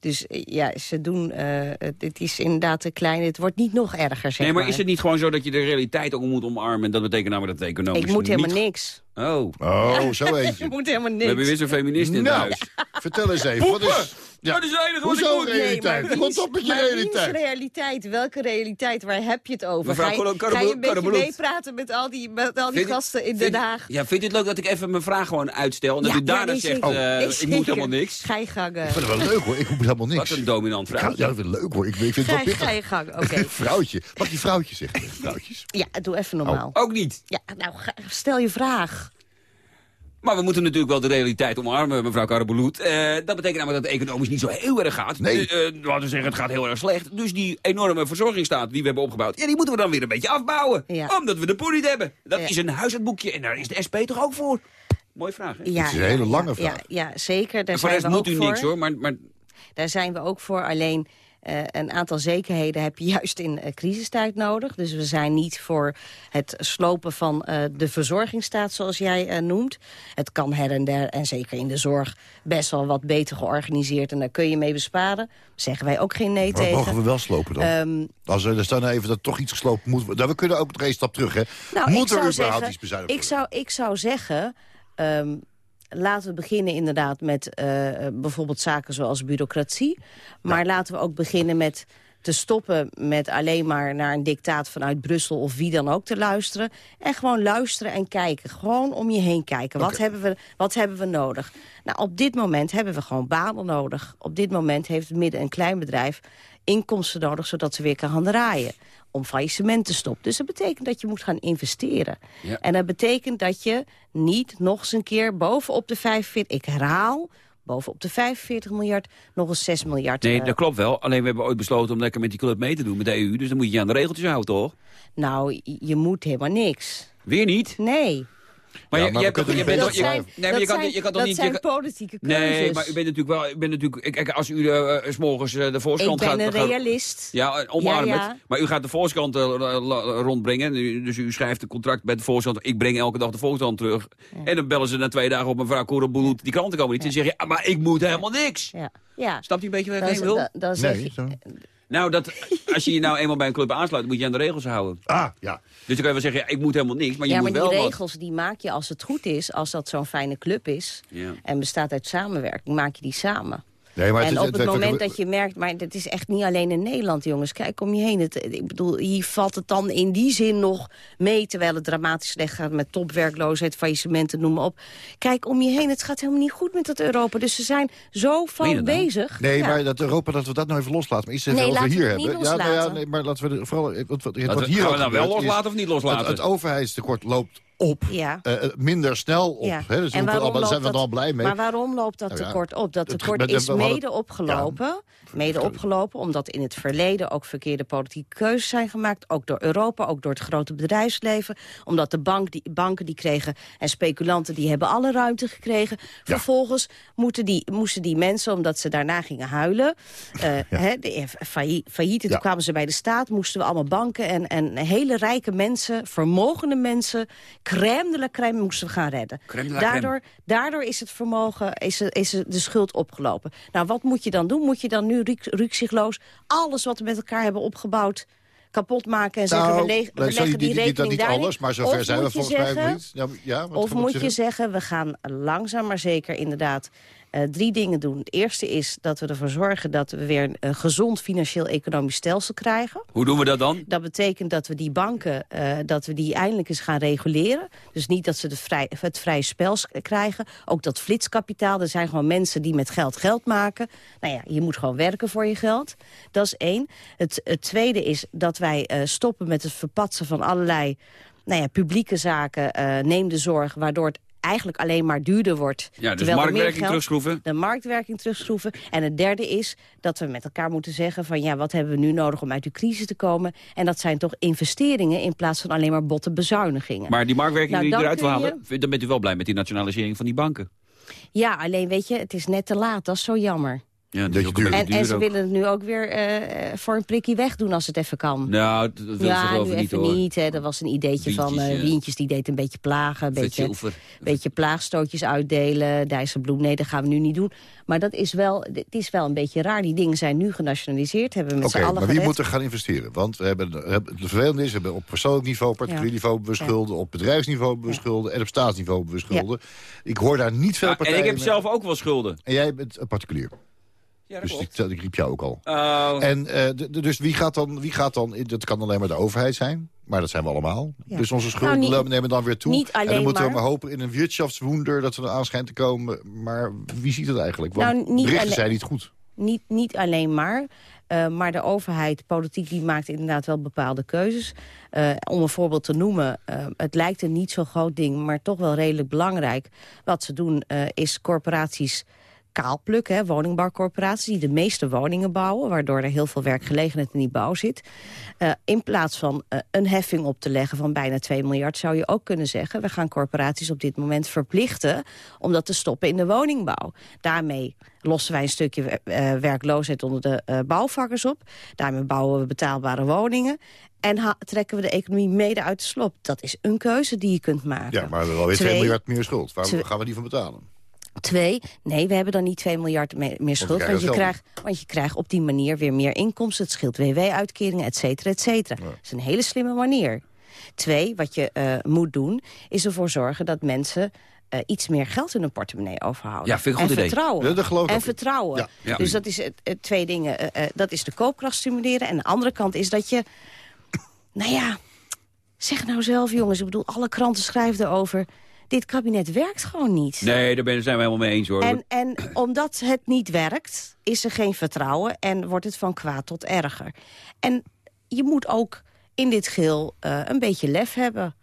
Dus eh, ja, ze doen... eh, het is inderdaad te klein. Het wordt niet nog erger, zeg nee, maar is het niet gewoon zo dat je de realiteit ook moet omarmen? En dat betekent namelijk dat het economisch Ik moet helemaal niet... niks. Oh, Oh, zo Je eentje. moet helemaal we niks. hebben weer zo'n feminist in Nou, huis. vertel eens even. Wat is, Dat is het enige wat ik Hoezo moet. realiteit? Nee, Rot op met je maar realiteit. realiteit? Welke realiteit? Waar heb je het over? Mevrouw ga, je, ga je een beetje meepraten met al die, met al die Vindt gasten in Den Haag? Ja, vindt u het leuk dat ik even mijn vraag gewoon uitstel? En dat Ja, u daarna nee, zegt, eh, Nee, ik moet helemaal niks. Ga je gang. Ik vind het wel leuk hoor, ik moet helemaal niks. Wat een dominant Ik ga- vrouw. Ja, dat vind ik leuk hoor. Ik, ik vind het wel ga je gang, oké. Vrouwtje. Mag je vrouwtje zeggen? Vrouwtjes. Ja, doe even normaal. Ook niet. Ja, nou, ga- stel je vraag. Maar we moeten natuurlijk wel de realiteit omarmen, mevrouw Karabeloet. Eh dat betekent namelijk dat het economisch niet zo heel erg gaat. Nee. Eh, eh, laten we zeggen, het gaat heel erg slecht. Dus die enorme verzorgingsstaat die we hebben opgebouwd... Ja, die moeten we dan weer een beetje afbouwen. Ja. Omdat we de poen niet hebben. Dat Ja. is een huishoudboekje en daar is de SP toch ook voor. Mooie vraag, hè? Ja, Het is een hele lange ja, vraag. Ja, zeker. Daar zijn rest we moet ook u voor. niks, hoor. Maar, maar Daar zijn we ook voor. Alleen eh, een aantal zekerheden heb je juist in eh, crisistijd nodig. Dus we zijn niet voor het slopen van eh, de verzorgingsstaat, zoals jij noemt. Het kan her en der, en zeker in de zorg, best wel wat beter georganiseerd. En daar kun je mee besparen. Zeggen wij ook geen nee Maar tegen. mogen we wel slopen dan? Ehm, Als er, staat nou even dat toch iets gesloopt moet worden. Nou, we kunnen ook nog één stap terug, hè? Nou, moet er überhaupt zeggen, iets bezuinigd ik zou, ik zou zeggen, ehm, laten we beginnen inderdaad met eh, bijvoorbeeld zaken zoals bureaucratie. Maar laten we ook beginnen met te stoppen met alleen maar naar een dictaat vanuit Brussel of wie dan ook te luisteren. En gewoon luisteren en kijken. Gewoon om je heen kijken. Wat, hebben we, wat hebben we nodig? Nou, op dit moment hebben we gewoon banen nodig. Op dit moment heeft het midden- en kleinbedrijf inkomsten nodig... zodat ze weer kan gaan draaien. Om faillissement te stoppen. Dus dat betekent dat je moet gaan investeren. Ja. En dat betekent dat je niet nog eens een keer bovenop de 45... Ik herhaal, bovenop de 45 miljard nog eens 6 miljard... nee, eh, dat klopt wel. Alleen we hebben ooit besloten om lekker met die club mee te doen met de EU. Dus dan moet je je aan de regeltjes houden, toch? Nou, je- je moet helemaal niks. Weer niet? Nee. Maar Ja, je, maar hebt bent dat toch... zijn, nee, maar je dat kan, je zijn- kan toch dat niet... zijn je kan- politieke keuzes. Nee, maar u bent natuurlijk wel... U bent natuurlijk, kijk, als u eh, s morgens eh, de ik Volkskrant ben gaat... een gaat- realist. Ja, eh, omarm Ja, het. ja. Maar u gaat de eh, la- rondbrengen. Dus u schrijft een contract bij de Volkskrant. Ik breng elke dag de Volkskrant terug. En dan bellen ze na twee dagen op mevrouw Koerenboeloet. Die kranten komen niet. En zeg je, maar ik moet helemaal niks. Ja. ja. Snapt u een beetje wat ik wil? dan, Nee, je. Nou, dat, als je je nou eenmaal bij een club aansluit, moet je aan de regels houden. Ah, ja. Dus dan kan je wel zeggen, ja, ik moet helemaal niks. Maar je ja, moet maar wel die wat. regels die maak je als het goed is, als dat zo'n fijne club is Ja. en bestaat uit samenwerking, maak je die samen. Nee, maar en is- op het het- moment dat je merkt, maar dat is echt niet alleen in Nederland, jongens. Kijk om je heen. Het, ik bedoel, hier valt het dan in die zin nog mee, terwijl het dramatisch slecht gaat met topwerkloosheid, faillissementen, noem maar op. Kijk om je heen, het gaat helemaal niet goed met dat Europa. Dus ze zijn zo dat nou? bezig. Nee, Ja. maar dat Europa, dat we dat nou even loslaten. Maar iets Nee, over laten we hier het hebben. Ja, nou ja, nee, maar laten we vooral... Wat, hier gaan we nou wel is- loslaten of niet loslaten? Het, het overheidstekort loopt op. Ja. Eh, eh, minder snel op. Ja. Hè? Dus En daar waarom zijn we dan dat- al blij mee. Maar waarom loopt dat Nou tekort op? Dat tekort is mede opgelopen. mede opgelopen omdat in het verleden ook verkeerde politieke keuzes zijn gemaakt. Ook door Europa, ook door het grote bedrijfsleven. Omdat de bank, die, banken die kregen en speculanten die hebben alle ruimte gekregen. Vervolgens moeten die, moesten die mensen, omdat ze daarna gingen huilen... hè, de, failliet, failliet, en toen kwamen ze bij de staat, moesten we allemaal banken... en, en hele rijke mensen, vermogende mensen, crème de la crème moesten we gaan redden. Crème de la crème. Daardoor, daardoor is het vermogen, is, is de schuld opgelopen. Nou, wat moet je dan doen? Moet je dan nu rukzichtloos alles wat we met elkaar hebben opgebaut kapot maken en zeggen we, Nou, le- we nee, sorry, leggen die niet- niet- rekening niet daarin? alles, maar zover Of zijn we moet je volgens mij zeggen- niet. Ja, Of moet je zeggen, we gaan langzaam maar zeker inderdaad eh, drie dingen doen. Het eerste is dat we ervoor zorgen dat we weer een, een gezond financieel-economisch stelsel krijgen. Hoe doen we dat dan? Dat betekent dat we die banken, eh, dat we die eindelijk eens gaan reguleren. Dus niet dat ze de vrij, het vrije spel krijgen. Ook dat flitskapitaal, er zijn gewoon mensen die met geld geld maken. Nou ja, je moet gewoon werken voor je geld. Dat is één. Het, het tweede is dat wij eh, stoppen met het verpatsen van allerlei nou ja, publieke zaken. eh, neem de zorg, waardoor het eigenlijk alleen maar duurder wordt. Ja, dus terwijl er meer marktwerking geld- terugschroeven. de marktwerking terugschroeven. En het derde is dat we met elkaar moeten zeggen van ja, wat hebben we nu nodig om uit die crisis te komen? En dat zijn toch investeringen in plaats van alleen maar botte bezuinigingen. Maar die marktwerking Nou, die eruit wil kun je- halen, dan bent u wel blij met die nationalisering van die banken. Ja, alleen weet je, het is net te laat. Dat is zo jammer. Ja, dat je duur- En, ze ook. willen het nu ook weer eh, eh, voor een prikkie wegdoen als het even kan. Nou, dat, wil ze ja, geloof nu niet even hoor. niet. Hè. Dat was een ideetje van Wientjes, eh ja. Wientjes, die deed een beetje plagen. Een beetje, beetje plaagstootjes uitdelen. Dijsselbloem, nee, dat gaan we nu niet doen. Maar dat is wel, het is wel een beetje raar. Die dingen zijn nu genationaliseerd. Hebben we met Oké, z'n allen maar wie gered. moet er gaan investeren? Want we hebben, het vervelende is, we hebben op persoonlijk niveau, particulier Ja. niveau beschulden... op bedrijfsniveau beschulden en op staatsniveau beschulden. Ik hoor daar niet veel Ja, en partijen ik heb mee. zelf ook wel schulden. En jij bent een particulier. Ja, dus die, klopt. die riep jou ook al. Oh. En eh, dus wie gaat, dan, wie gaat dan... Dat kan alleen maar de overheid zijn. Maar dat zijn we allemaal. Ja. Dus onze schulden Nou, niet- nemen dan weer toe. niet en dan moeten we maar. maar hopen in een wirtschaftswunder... dat er aan schijnt te komen. Maar wie ziet het eigenlijk? Want Nou, niet berichten zijn niet goed. Niet, niet alleen maar, eh, maar de overheid, politiek, die maakt inderdaad wel bepaalde keuzes. Eh, om een voorbeeld te noemen, eh, het lijkt een niet zo groot ding, maar toch wel redelijk belangrijk. Wat ze doen eh, is corporaties kaalplukken, hè, woningbouwcorporaties... die de meeste woningen bouwen, waardoor er heel veel werkgelegenheid in die bouw zit. Eh, in plaats van eh, een heffing op te leggen van bijna 2 miljard... zou je ook kunnen zeggen, we gaan corporaties op dit moment verplichten... om dat te stoppen in de woningbouw. Daarmee lossen wij een stukje eh, werkloosheid onder de bouwvakkers op. Daarmee bouwen we betaalbare woningen. En trekken we de economie mede uit de slop. Dat is een keuze die je kunt maken. Ja, maar we hebben alweer 2 Twee- miljard meer schuld. Waar gaan we die van betalen? Twee, nee, we hebben dan niet 2 miljard me- meer schuld. Want je, geld krijgt, want je krijgt op die manier weer meer inkomsten. Het scheelt WW-uitkeringen, et cetera, et cetera. Dat is een hele slimme manier. Twee, wat je eh, moet doen, is ervoor zorgen dat mensen... eh, iets meer geld in hun portemonnee overhouden. Ja, vind ik een goed en idee. vertrouwen. Ja, dat geloof ik en vertrouwen. Ja. Ja. Dus dat is het, het twee dingen. dat is de koopkracht stimuleren. En de andere kant is dat je... Nou ja, zeg nou zelf jongens. Ik bedoel, alle kranten schrijven erover. Dit kabinet werkt gewoon niet. Nee, daar ben- zijn we helemaal mee eens hoor. En, en omdat het niet werkt, is er geen vertrouwen... en wordt het van kwaad tot erger. En je moet ook in dit geheel eh, een beetje lef hebben.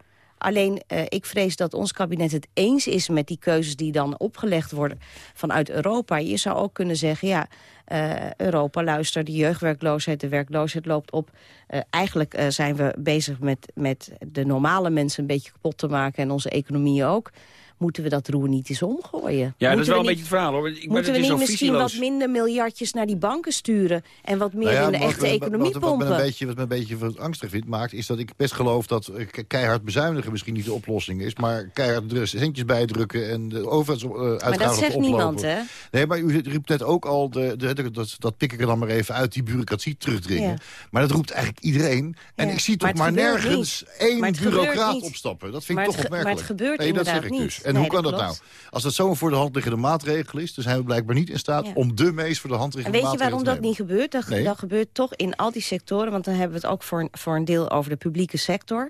Alleen, eh, ik vrees dat ons kabinet het eens is met die keuzes... die dan opgelegd worden vanuit Europa. Je zou ook kunnen zeggen, ja, eh, Europa, luister... de jeugdwerkloosheid, de werkloosheid loopt op. Eh, eigenlijk zijn we bezig met, met de normale mensen een beetje kapot te maken... en onze economie ook. Moeten we dat roer niet eens omgooien? ja, dat is wel we een beetje het verhaal hoor. Ik ben Moeten we niet misschien visieloos. wat minder miljardjes naar die banken sturen... en wat meer Nou ja, in de wat- echte wat- economie wat, wat, pompen? me een beetje, wat me een beetje angstig vindt maakt... is dat ik best geloof dat eh, ke- keihard bezuinigen misschien niet de oplossing is... maar keihard de centjes bijdrukken en de overheidsuitgaven maar dat zegt oplopen. niemand, hè? Nee, maar u riep net ook al, de, de, de- dat, dat pik ik er dan maar even uit, die bureaucratie terugdringen. Ja. Maar dat roept eigenlijk iedereen. En Ja. ik zie toch Maar nergens niet. één bureaucraat opstappen. Dat vind ik toch ge- maar opmerkelijk. het gebeurt nee, dat zeg ik inderdaad dus. En Nee, hoe kan dat dat nou? Als dat zo'n voor de hand liggende maatregel is... dan zijn we blijkbaar niet in staat Ja. om de meest voor de hand En liggende weet je waarom dat niet gebeurt? Dat, Nee. dat gebeurt toch in al die sectoren, want dan hebben we het ook voor een, voor een deel over de publieke sector.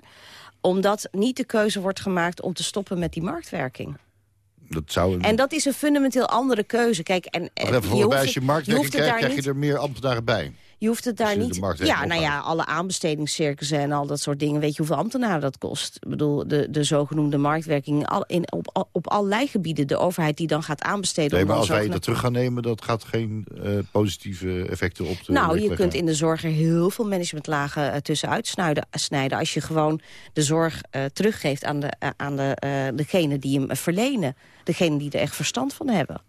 Omdat niet de keuze wordt gemaakt om te stoppen met die marktwerking. te nemen. Dat zou een... En dat is een fundamenteel andere keuze. Kijk, en, Wacht even, voor hoeft als je je marktwerking krijgt, krijg je niet er meer ambtenaren bij. Je hoeft het daar niet... Ja, nou ja, alle aanbestedingscircussen en al dat soort dingen. Weet je hoeveel ambtenaren dat kost? Ik bedoel, de, de zogenoemde marktwerking al, in, op, op allerlei gebieden. De overheid die dan gaat aanbesteden... Nee, maar als wij dat terug gaan nemen... dat gaat geen eh, positieve effecten op de Nou, je kunt in de zorg er heel veel managementlagen uh, tussenuit snijden, snijden... als je gewoon de zorg uh, teruggeeft aan, de, aan de, degene die hem verlenen. Degene die er echt verstand van hebben.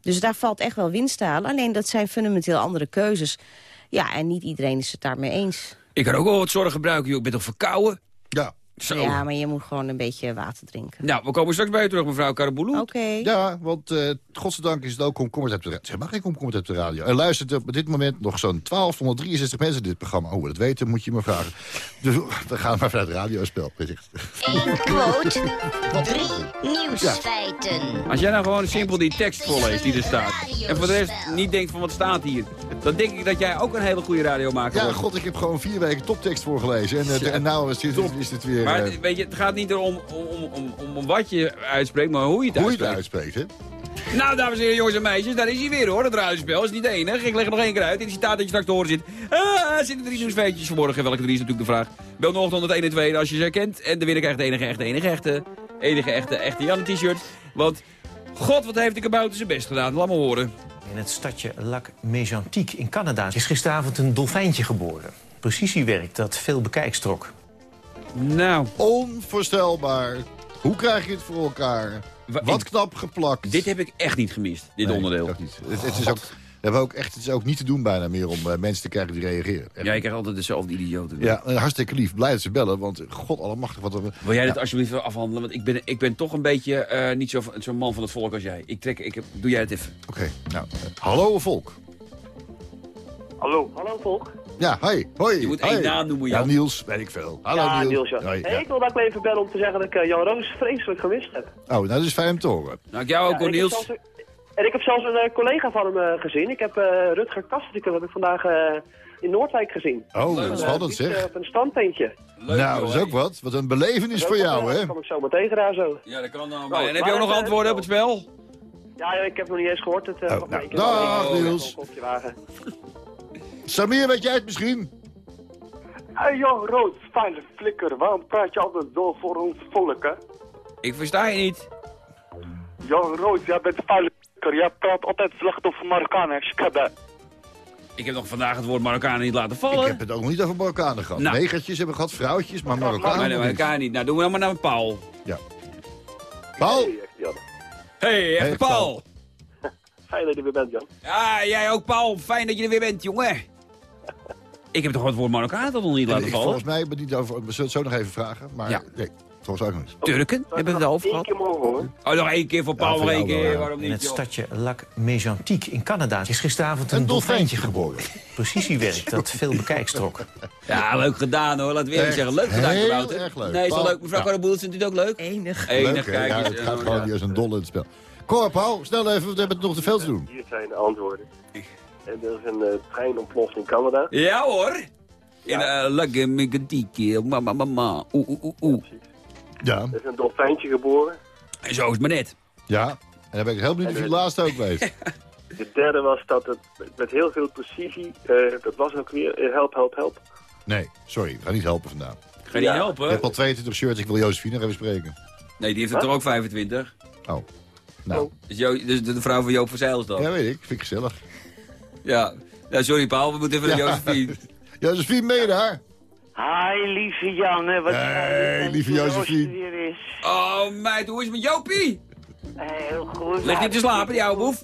Dus daar valt echt wel winst te halen. Alleen dat zijn fundamenteel andere keuzes. Ja, en niet iedereen is het daarmee eens. Ik kan ook wel wat zorg gebruiken, joh. Ik ben toch verkouden? Ja. Zo. Ja, maar je moet gewoon een beetje water drinken. Nou, we komen straks bij je terug, mevrouw Karaboulou. Oké. Okay. Ja, want uh, godzijdank is het ook komkommers op de radio. Zeg maar geen komkommers op de radio. En luistert op dit moment nog zo'n 1263 mensen dit programma. Hoe we dat weten, moet je me vragen. Dus we gaan maar vanuit het radiospel. Eén quote, drie nieuwsfeiten. Ja. Als jij nou gewoon simpel die tekst voorleest die er staat... en voor de rest niet denkt van wat staat hier... dan denk ik dat jij ook een hele goede radiomaker Ja, wordt. god, ik heb gewoon vier weken toptekst voorgelezen. En, uh, ja. en nou is het, is het weer... Maar uh, weet je, het gaat niet erom om, om, om, om wat je uitspreekt, maar hoe je het hoe uitspreekt. Hoe je het uitspreekt, hè? Nou, dames en heren, jongens en meisjes, daar is hij weer hoor, het radiospel. is niet de enige. Ik leg er nog één keer uit. In het citaat dat je straks te horen zit. Ah, zitten drie nieuwsfeitjes vanmorgen. Welke drie is natuurlijk de vraag. Bel nog 102 als je ze herkent. En de winnaar krijgt de enige echte, enige echte, enige echte, echte Janne t-shirt. Want, god, wat heeft de kabouter zijn best gedaan. Laat me horen. In het stadje Lac Mégantic in Canada is gisteravond een dolfijntje geboren. Precisiewerk dat veel bekijks trok. Nou. Onvoorstelbaar. Hoe krijg je het voor elkaar? Wat ik, knap geplakt. Dit heb ik echt niet gemist, dit nee, onderdeel. Ook niet. Het, het, is ook, hebben ook echt, het is ook niet te doen bijna meer om uh, mensen te krijgen die reageren. Echt. Ja, je krijgt altijd dezelfde idioten. Ja, hartstikke lief. Blij dat ze bellen, want god allemachtig. Wat er, Wil jij ja. dit alsjeblieft afhandelen? Want ik ben, ik ben toch een beetje uh, niet zo'n zo man van het volk als jij. Ik trek, ik, doe jij het even. Oké, okay, nou. Uh, hallo volk. Hallo. Hallo volk. Ja, hi. Hoi. Je moet één naam noemen, Jan. Ja, Niels, weet ik veel. Hallo ja, Niels. Niels ja. Hoi, hey, ja. Ik wil ook even bellen om te zeggen dat ik uh, Jan Roos vreselijk gemist heb. Oh, nou, dat is fijn om te horen. Nou, ik jou ook, ja, Niels. Ik En ik heb zelfs een eh, collega van hem eh, gezien. Ik heb eh, Rutger Kastikum heb ik vandaag eh, in Noordwijk gezien. Oh, dat is zeg. Op een standtentje. nou, dat is ook wat. Wat een belevenis voor jou, hè? Dat kom ik zo meteen daar zo. Ja, dat kan dan. Nou, en heb je ook nog antwoorden op het spel? Ja, ja, ik heb nog niet eens gehoord. Het, uh, Oh, nou, dag, Niels. Samir, weet jij het misschien? Hey joh, Rood, vuile flikker, waarom praat je altijd zo voor ons volk, hè? Ik versta je niet. Joh, Rood, jij bent een vuile flikker, jij praat altijd slecht over Marokkanen. Ik heb nog vandaag het woord Marokkanen niet laten vallen. Ik heb het ook nog niet over Marokkanen gehad. Nou. Negertjes hebben we gehad, vrouwtjes, maar Marokkanen Maar niet. Marokkanen niet. Nou, doen we dan maar naar Paul. Ja. Paul? Hey, even Hey, Paul. Fijn dat je er weer bent, Jan. Ja, jij ook, Paul. Fijn dat je er weer bent, jongen. Ik heb toch het woord Marokkaan toch nog niet laten vallen? volgens mij, ben niet over, we zullen het zo nog even vragen, maar Ja. nee, volgens mij ook nog niet. Turken? Hebben we het over gehad? Oh, nog één keer voor Paul, nog één keer. Waarom In het niet, joh? stadje Lac Mégantic in Canada is gisteravond een, Een dolfijntje geboren. Precisiewerk dat veel bekijks trok. Ja, leuk gedaan hoor. Laten we eerlijk Echt zeggen. Leuk gedaan, heel Wouter. erg leuk. Nee, is wel leuk. Mevrouw ja. Karreboel, vindt u het ook leuk? Enig. Enig, kijk ja, eens. het gaat gewoon niet als een dolle in het spel. Kom, Paul, snel even, we hebben het nog te veel te doen. Hier zijn de antwoorden. En er is een uh, trein ontploft in Canada. Ja hoor. In uh, Lac Mégantic. Mama, mama. Oeh, oeh, oeh, oeh. Ja, Er is een dolfijntje geboren. En zo is het maar net. ja. En dan ben ik heel benieuwd of je de laatste ook weet. De derde was dat het met heel veel precisie, eh, dat was ook weer, eh, help, help, help. Nee, sorry, ik ga niet helpen vandaag. Ik ga niet Ja. helpen. Ik heb al 22 shirts, ik wil Josephine nog even spreken. Nee, die heeft er toch ook 25. Oh, nou. Dus, Jo, dus de vrouw van Joop van Zijl is dat. Ja, weet ik, vind ik gezellig. Ja. Ja, sorry Paul, we moeten even naar Ja. Josephine. Josephine, ben je daar? Hi, lieve Janne. Wat Hey, lieve Josephine. weer is. Oh meid, hoe is het met Jopie? Heel goed. Ligt niet te slapen, die oude boef?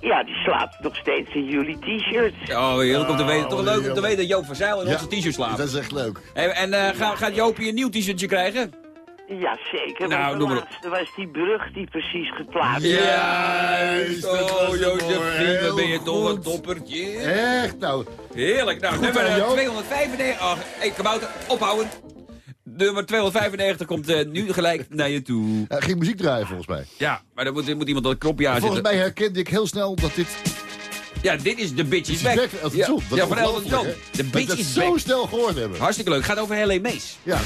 Ja, die slaapt nog steeds in jullie t-shirts. Oh, heerlijk om te weten. Toch Oh, leuk om te weten dat Joop van Zijl in Ja, onze t-shirt slaapt. Dat is echt leuk. Hey, en eh, gaat, gaat Jopie een nieuw t-shirtje krijgen? Ja, zeker. Nou, de op. laatste was die brug die precies geplaatst Juist, was Oh, Josephine, mooi. wat ben je toch een toppertje. Echt, nou. Heerlijk. Nou, Goed nummer aan, eh, Joop. 295... Ach, hey, kabouter, ophouden. Nummer 295 komt eh, nu gelijk naar je toe. Hij ging muziek draaien volgens mij. Ja, maar dan moet, moet iemand dat knopje Volgens aanzetten. mij herkende ik heel snel dat dit... Ja, dit is de Bitch is Back. is Back van Elton ja, ja, is van Elton John. hè? De Dat Bitch we dat zo snel gehoord hebben. Hartstikke leuk. Gaat over Helene Mees. Ja.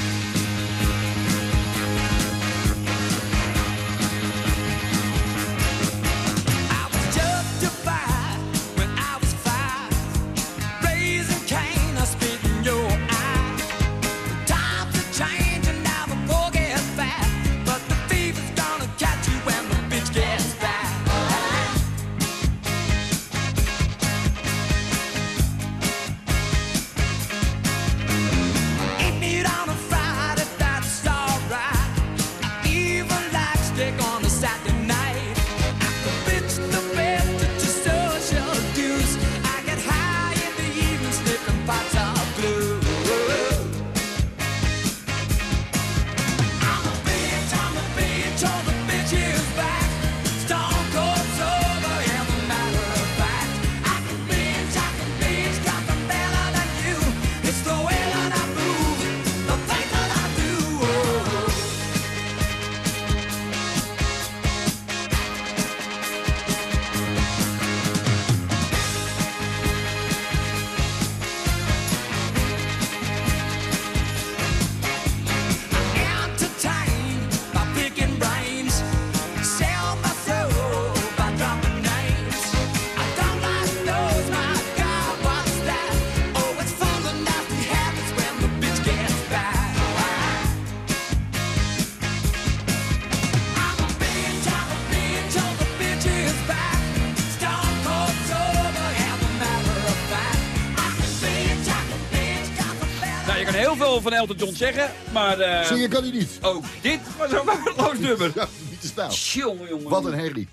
Van Elton John zeggen, maar... eh, Zingen kan hij niet. Ook dit was ook een loos nummer. Ja, niet te staan. Jongen, jongen. Wat een herrie.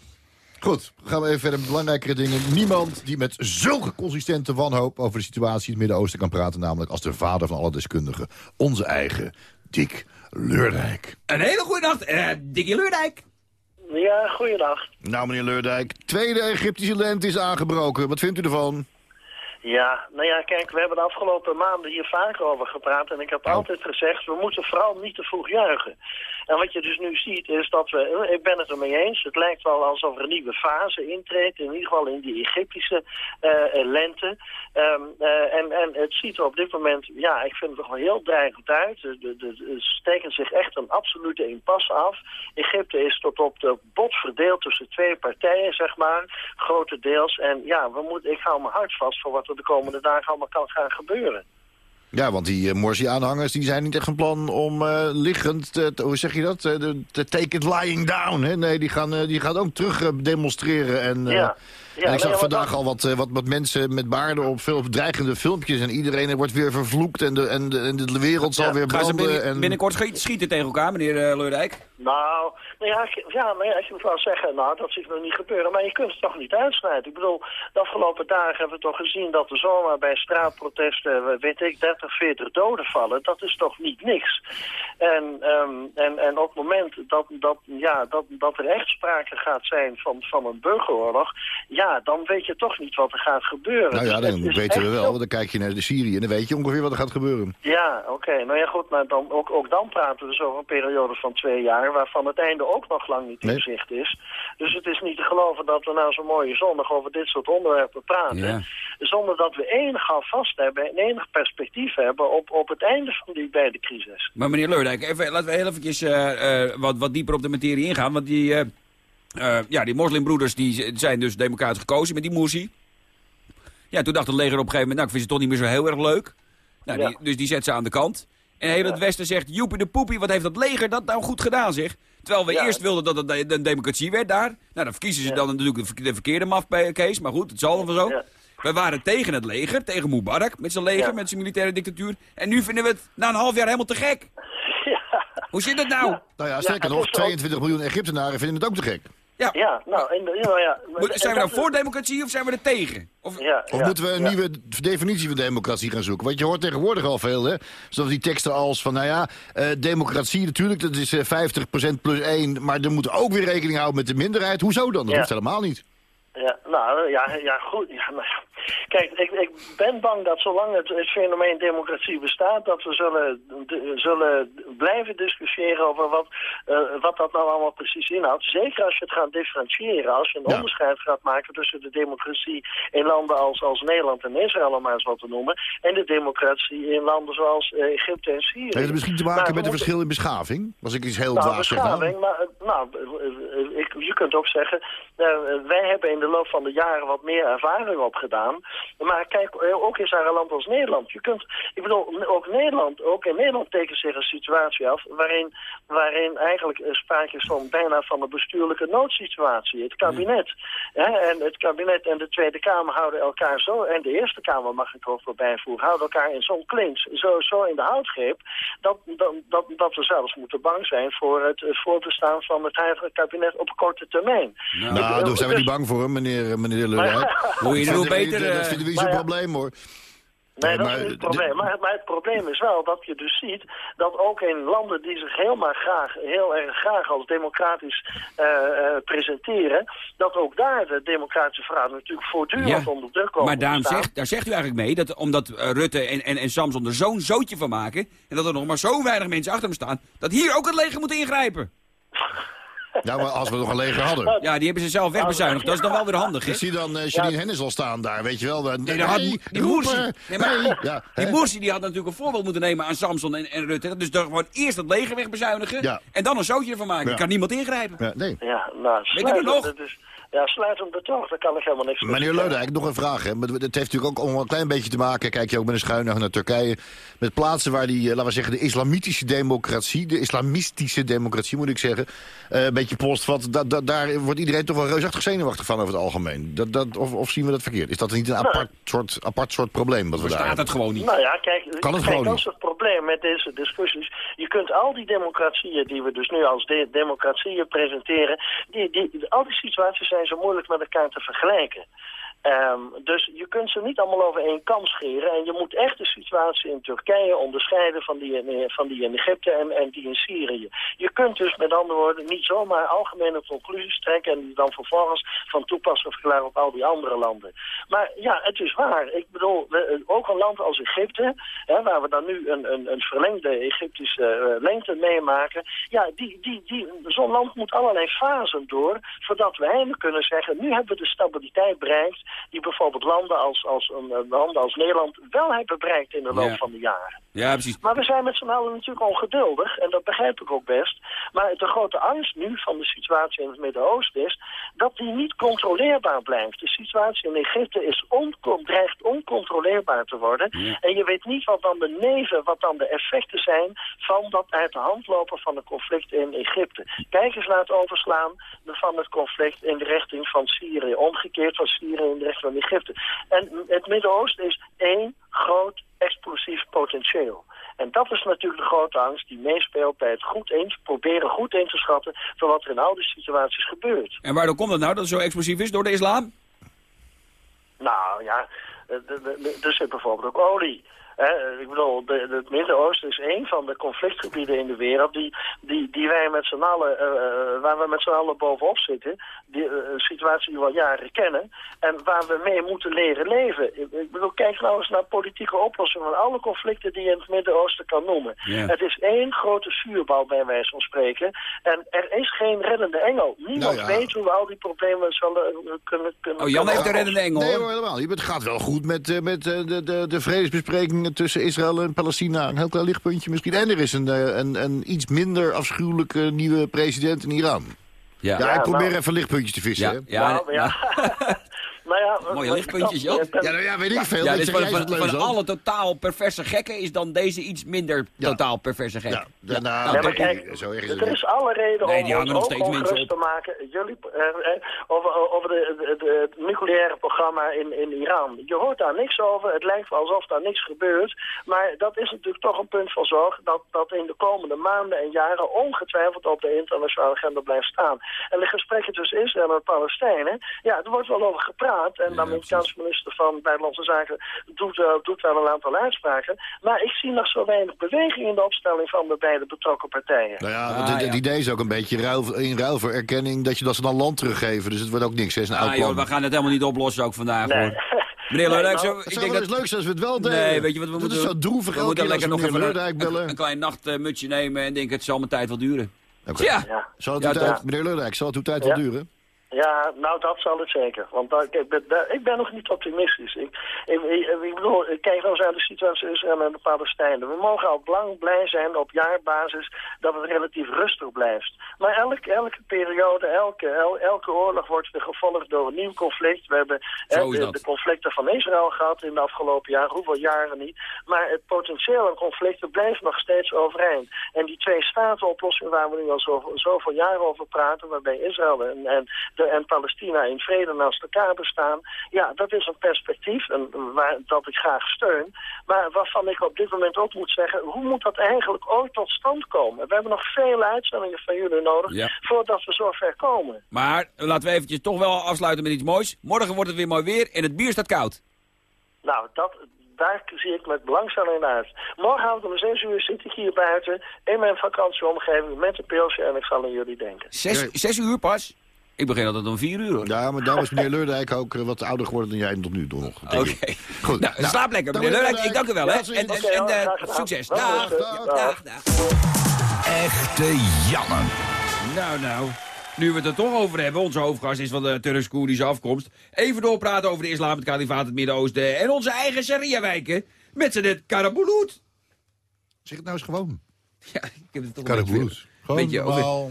Goed, gaan we even verder met belangrijkere dingen. Niemand die met zulke consistente wanhoop over de situatie in het Midden-Oosten kan praten... namelijk als de vader van alle deskundigen. Onze eigen Dick Leurdijk. Een hele goede nacht, eh Dikkie Leurdijk. Ja, goeiedag. Nou, meneer Leurdijk, tweede Egyptische lente is aangebroken. Wat vindt u ervan? Ja, nou ja, kijk, we hebben de afgelopen maanden hier vaker over gepraat. En ik heb altijd gezegd, we moeten vooral niet te vroeg juichen. En wat je dus nu ziet is dat we, eh, ik ben het ermee eens, het lijkt wel alsof er een nieuwe fase intreedt, in ieder geval in die Egyptische eh, lente. Ehm, eh, en, en het ziet er op dit moment, ja, ik vind het toch wel heel dreigend uit. De, de, steken zich echt een absolute impasse af. Egypte is tot op de bot verdeeld tussen twee partijen, zeg maar, grotendeels. En ja, we moeten, ik hou mijn hart vast voor wat er de komende dagen allemaal kan gaan gebeuren. Ja, want die eh, Morsi-aanhangers die zijn niet echt van plan om eh, liggend, te- te- hoe zeg je dat, Eh, de- te take it lying down. Hè? Nee, die gaan, eh, die gaan ook terug eh, demonstreren. En, eh, Ja. Ja, en ik nee, zag vandaag al wat, eh, wat, wat mensen met baarden op veel dreigende filmpjes. En iedereen wordt weer vervloekt en de, en de, en de wereld zal weer branden. binnen- en... binnenkort schieten, schieten tegen elkaar, meneer eh, Leurdijk? Nou, nou ja, ik- ja, maar ja, ik moet wel zeggen, nou, dat ziet nog niet gebeuren. Maar je kunt het toch niet uitsnijden. Ik bedoel, de afgelopen dagen hebben we toch gezien dat er zomaar bij straatprotesten, eh, weet ik, 30, 40 doden vallen. Dat is toch niet niks. En, ehm, en, en op het moment dat, dat, ja, dat, dat er echt sprake gaat zijn van, van een burgeroorlog, ja, dan weet je toch niet wat er gaat gebeuren. Nou ja, Dus dan weten we wel. Want dan kijk je naar de Syrië en dan weet je ongeveer wat er gaat gebeuren. ja, oké. Nou ja, goed, maar dan, ook, ook dan praten we dus over een periode van twee jaar... waarvan het einde ook nog lang niet in zicht is. Dus het is niet te geloven dat we nou zo'n mooie zondag over dit soort onderwerpen praten... Ja. zonder dat we enig vast hebben en enig perspectief hebben... op, op het einde van die beide crisis. Maar meneer Leurdijk, even, laten we heel eventjes eh, eh, wat, wat dieper op de materie ingaan. Want die, eh, ja, die moslimbroeders die zijn dus democratisch gekozen met die Morsi. Ja, toen dacht het leger op een gegeven moment, nou ik vind ze toch niet meer zo heel erg leuk. Nou, die, dus die zet ze aan de kant. En heel het Westen zegt, joepie de poepie, wat heeft dat leger dat nou goed gedaan zeg. Terwijl we Ja. eerst wilden dat het de- een democratie werd daar. Nou, dan verkiezen ze dan natuurlijk de, verke- de verkeerde maf bij Kees. Maar goed, het zal wel zo. We waren tegen het leger, tegen Mubarak met zijn leger, met zijn militaire dictatuur. En nu vinden we het na een half jaar helemaal te gek. Hoe zit het nou? Nou ja, sterker nog, 22 miljoen Egyptenaren vinden het ook te gek. Ja, ja nou, en, ja, ja. Moet- zijn we nou voor democratie of zijn we er tegen? Of, Ja, Of moeten we een nieuwe definitie van democratie gaan zoeken? Want je hoort tegenwoordig al veel, hè? Zoals die teksten als van, nou ja, eh, democratie natuurlijk, dat is eh, 50% plus 1... maar er moet ook weer rekening houden met de minderheid. Hoezo dan? Dat Ja. hoeft helemaal niet. Ja, nou ja, ja goed. Ja, ja. Kijk, ik, ik ben bang dat zolang het, het fenomeen democratie bestaat, dat we zullen, de- zullen blijven discussiëren over wat, eh, wat dat nou allemaal precies inhoudt. Zeker als je het gaat differentiëren, als je een onderscheid gaat maken tussen de democratie in landen als, als Nederland en Israël, om maar eens wat te noemen, en de democratie in landen zoals eh, Egypte en Syrië. Heeft het misschien te maken Maar we met een verschil in beschaving? Als ik iets heel nou, dwaas zeg nou. beschaving, maar eh, nou, eh, ik, je kunt ook zeggen, wij hebben in de loop van de jaren wat meer ervaring opgedaan. Maar kijk, eh, ook in zo'n land als Nederland. Je kunt, ik bedoel, ook Nederland, ook in Nederland tekent zich een situatie af waarin, waarin eigenlijk sprake is van bijna van een bestuurlijke noodsituatie. Het kabinet. Hè, en het kabinet en de Tweede Kamer houden elkaar zo, en de Eerste Kamer mag ik er ook wel bijvoegen, houden elkaar in zo'n clinch, zo, zo in de houtgreep, dat, dat, dat, dat we zelfs moeten bang zijn voor het, voortbestaan van het huidige kabinet op korte termijn. Nou, daar zijn we niet bang voor, meneer, meneer. Hoe je Dat wil vinden Dat eh, vinden we niet maar zo'n probleem, hoor. Nee, dat maar is niet het probleem. Maar, maar het probleem is wel dat je dus ziet dat ook in landen die zich helemaal graag, heel erg graag als democratisch eh, eh, presenteren, dat ook daar de democratische verhoudingen natuurlijk voortdurend onder druk komen maar daarom zegt, daar zegt u eigenlijk mee dat omdat Rutte en, en, en Samson er zo'n zootje van maken... en dat er nog maar zo weinig mensen achter hem staan... dat hier ook het leger moet ingrijpen. Ja, maar als we nog een leger hadden. Ja, die hebben ze zelf wegbezuinigd. Dat is dan wel weer handig, hè? Ik zie dan eh Janine Hennis al staan daar, weet je wel. Nee, Nee, daar had, nee, die roepen, Moersi, nee, maar, nee. Ja, die? Moersi die had natuurlijk een voorbeeld moeten nemen aan Samson en, en Rutte. Dus dan gewoon eerst het leger wegbezuinigen Ja. en dan een zootje ervan maken. Ja. Kan niemand ingrijpen. Ja, nee. Ja, nou, je er nog? is, ja, sluit hem betoog, daar kan ik helemaal niks mee Meneer. Leudijk, nog een vraag. Hè. Het heeft natuurlijk ook allemaal een klein beetje te maken... kijk je ook met een schuin naar Turkije... met plaatsen waar die, eh, laten we zeggen, de islamitische democratie... de islamistische democratie, moet ik zeggen... eh, een beetje postvat. Da, da- daar wordt iedereen toch wel reusachtig zenuwachtig van over het algemeen. Dat, dat, of, of zien we dat verkeerd? Is dat niet een apart, soort, apart soort probleem? Wat we daar het gewoon niet. Nou ja, kijk, Kan het kijk gewoon dat is het probleem met deze discussies. Je kunt al die democratieën die we dus nu als de democratieën presenteren, die, die, al die situaties zijn zo moeilijk met elkaar te vergelijken. Ehm, dus je kunt ze niet allemaal over één kam scheren. En je moet echt de situatie in Turkije onderscheiden van die in, van die in Egypte en, en die in Syrië. Je kunt dus met andere woorden niet zomaar algemene conclusies trekken... en dan vervolgens van toepassing verklaren op al die andere landen. Maar ja, het is waar. Ik bedoel, we- ook een land als Egypte... Hè, waar we dan nu een, een, een verlengde Egyptische eh, lengte meemaken... ja, die, die, die, zo'n land moet allerlei fasen door... voordat we eindelijk kunnen zeggen... nu hebben we de stabiliteit bereikt... die bijvoorbeeld landen als, als, een, een landen als Nederland wel hebben bereikt in de loop Ja. van de jaren. Ja, precies. Maar we zijn met z'n allen natuurlijk ongeduldig, en dat begrijp ik ook best. Maar de grote angst nu van de situatie in het Midden-Oosten is dat die niet controleerbaar blijft. De situatie in Egypte is oncon- dreigt oncontroleerbaar te worden. En je weet niet wat dan de neven, wat dan de effecten zijn van dat uit de hand lopen van het conflict in Egypte. Kijk eens naar het overslaan van het conflict in de richting van Syrië. Omgekeerd van Syrië in de richting van Egypte. En het Midden-Oosten is één groot explosief potentieel. En dat is natuurlijk de grote angst die meespeelt bij het goed eens, proberen goed in te schatten van wat er in oude situaties gebeurt. En waardoor komt het nou dat het zo explosief is? Door de islam? Nou ja, er zit bijvoorbeeld ook olie. Hè, ik bedoel, de, de- het Midden-Oosten is een van de conflictgebieden in de wereld die, die, die wij met z'n allen, eh, eh, waar we met z'n allen bovenop zitten. Die, eh, een situatie die we al jaren kennen en waar we mee moeten leren leven. Ik, ik bedoel, kijk nou eens naar politieke oplossingen van alle conflicten die je in het Midden-Oosten kan noemen. Het is één grote vuurbal bij wijze van spreken. En er is geen reddende engel. Niemand Nou ja. weet hoe we al die problemen zullen kunnen, kunnen Oh, Jan heeft de kunnen reddende engel, Nee hoor. helemaal. Het gaat wel goed met, eh, met de, de, de vredesbesprekingen tussen Israël en Palestina. Een heel klein lichtpuntje misschien. En er is een, eh, een, een iets minder afschuwelijke nieuwe president in Iran. Ja, Ja, ik probeer nou- even lichtpuntjes te vissen. Ja, hè? ja, Nou, ja. nou ja, Mooie lichtpuntjes, Jan. Ja, nou ja, weet ik veel. Ja, dus van, van, van alle totaal perverse gekken is dan deze iets minder totaal perverse gek. Ja, nou, maar kijk, zo erg is het er is alle reden Nee, om ons nog ook steeds ongerust te maken. Jullie, eh, eh, over, over de, de- de- het nucleaire programma in, in Iran. Je hoort daar niks over. Het lijkt wel alsof daar niks gebeurt. Maar dat is natuurlijk toch een punt van zorg... dat, dat in de komende maanden en jaren ongetwijfeld op de internationale agenda blijft staan. En de gesprekken tussen Israël en Palestijnen... ja, er wordt wel over gepraat. En de Amerikaanse minister van Buitenlandse Zaken doet, doet wel een aantal uitspraken. Maar ik zie nog zo weinig beweging in de opstelling van de beide betrokken partijen. Nou ja, Ah, want het, het idee is ook een beetje ruil, in ruil voor erkenning dat, je, dat ze dan land teruggeven. Dus het wordt ook niks. hè. Het is een Ah, joh, we gaan het helemaal niet oplossen ook vandaag, Nee. hoor. Meneer Nee, nou, Het ik zou denk dat... eens leuk zijn als we het wel deden. Nee, weet je wat we Dat moeten is zo doen? droevig We moeten lekker nog even Leurdijk een, bellen. een, een klein nachtmutje nemen en denk het zal mijn tijd wel duren. Ja. Ja. Zal het Ja, uw tijd, toch? meneer Leurdijk, zal het uw tijd Ja. wel duren? Ja, nou dat zal het zeker. Want daar- ik, ben, daar- ik ben nog niet optimistisch. Ik, ik, ik, bedoel, kijk nou eens naar de situatie tussen Israël en de Palestijnen. We mogen al lang blij zijn op jaarbasis dat het relatief rustig blijft. Maar elke, elke periode, elke, el- elke oorlog wordt gevolgd door een nieuw conflict. We hebben Zo de, de conflicten van Israël gehad in de afgelopen jaren. Hoeveel jaren niet. Maar het potentieel aan conflicten blijft nog steeds overeind. En die twee statenoplossing waar we nu al zoveel, zoveel jaren over praten, waarbij Israël en, en, en Palestina in vrede naast elkaar bestaan, ja, dat is een perspectief en, waar, dat ik graag steun. Maar waarvan ik op dit moment ook moet zeggen, hoe moet dat eigenlijk ooit tot stand komen? We hebben nog vele uitzendingen van jullie nodig Ja. voordat we zover komen. Maar laten we eventjes toch wel afsluiten met iets moois. Morgen wordt het weer mooi weer en het bier staat koud. Nou, dat, daar zie ik met belangstelling naar uit. Morgenavond om 6 uur zit ik hier buiten in mijn vakantieomgeving met een pilsje en ik zal aan jullie denken. Zes, Ja. zes uur pas? Ik begin altijd om vier uur, hoor. Ja, maar daar was meneer Leurdijk ook eh, wat ouder geworden dan jij tot nu toe nog. Oké. Goed. Nou, slaap lekker, meneer Leurijk. Ik dank u wel, hè. Ja, En, eh, succes. Wel Dag, dag, dag. Echte Janne. Nou, nou. Nu we het er toch over hebben, onze hoofdgast is van de Turks-Koerdische afkomst. Even doorpraten over de islam, het kalifaat, het Midden-Oosten en onze eigen Sharia-wijken. Met z'n net Karabulut. Zeg het nou eens gewoon. Ja, ik heb het toch een beetje... bloed. Gewoon beetje over- normaal.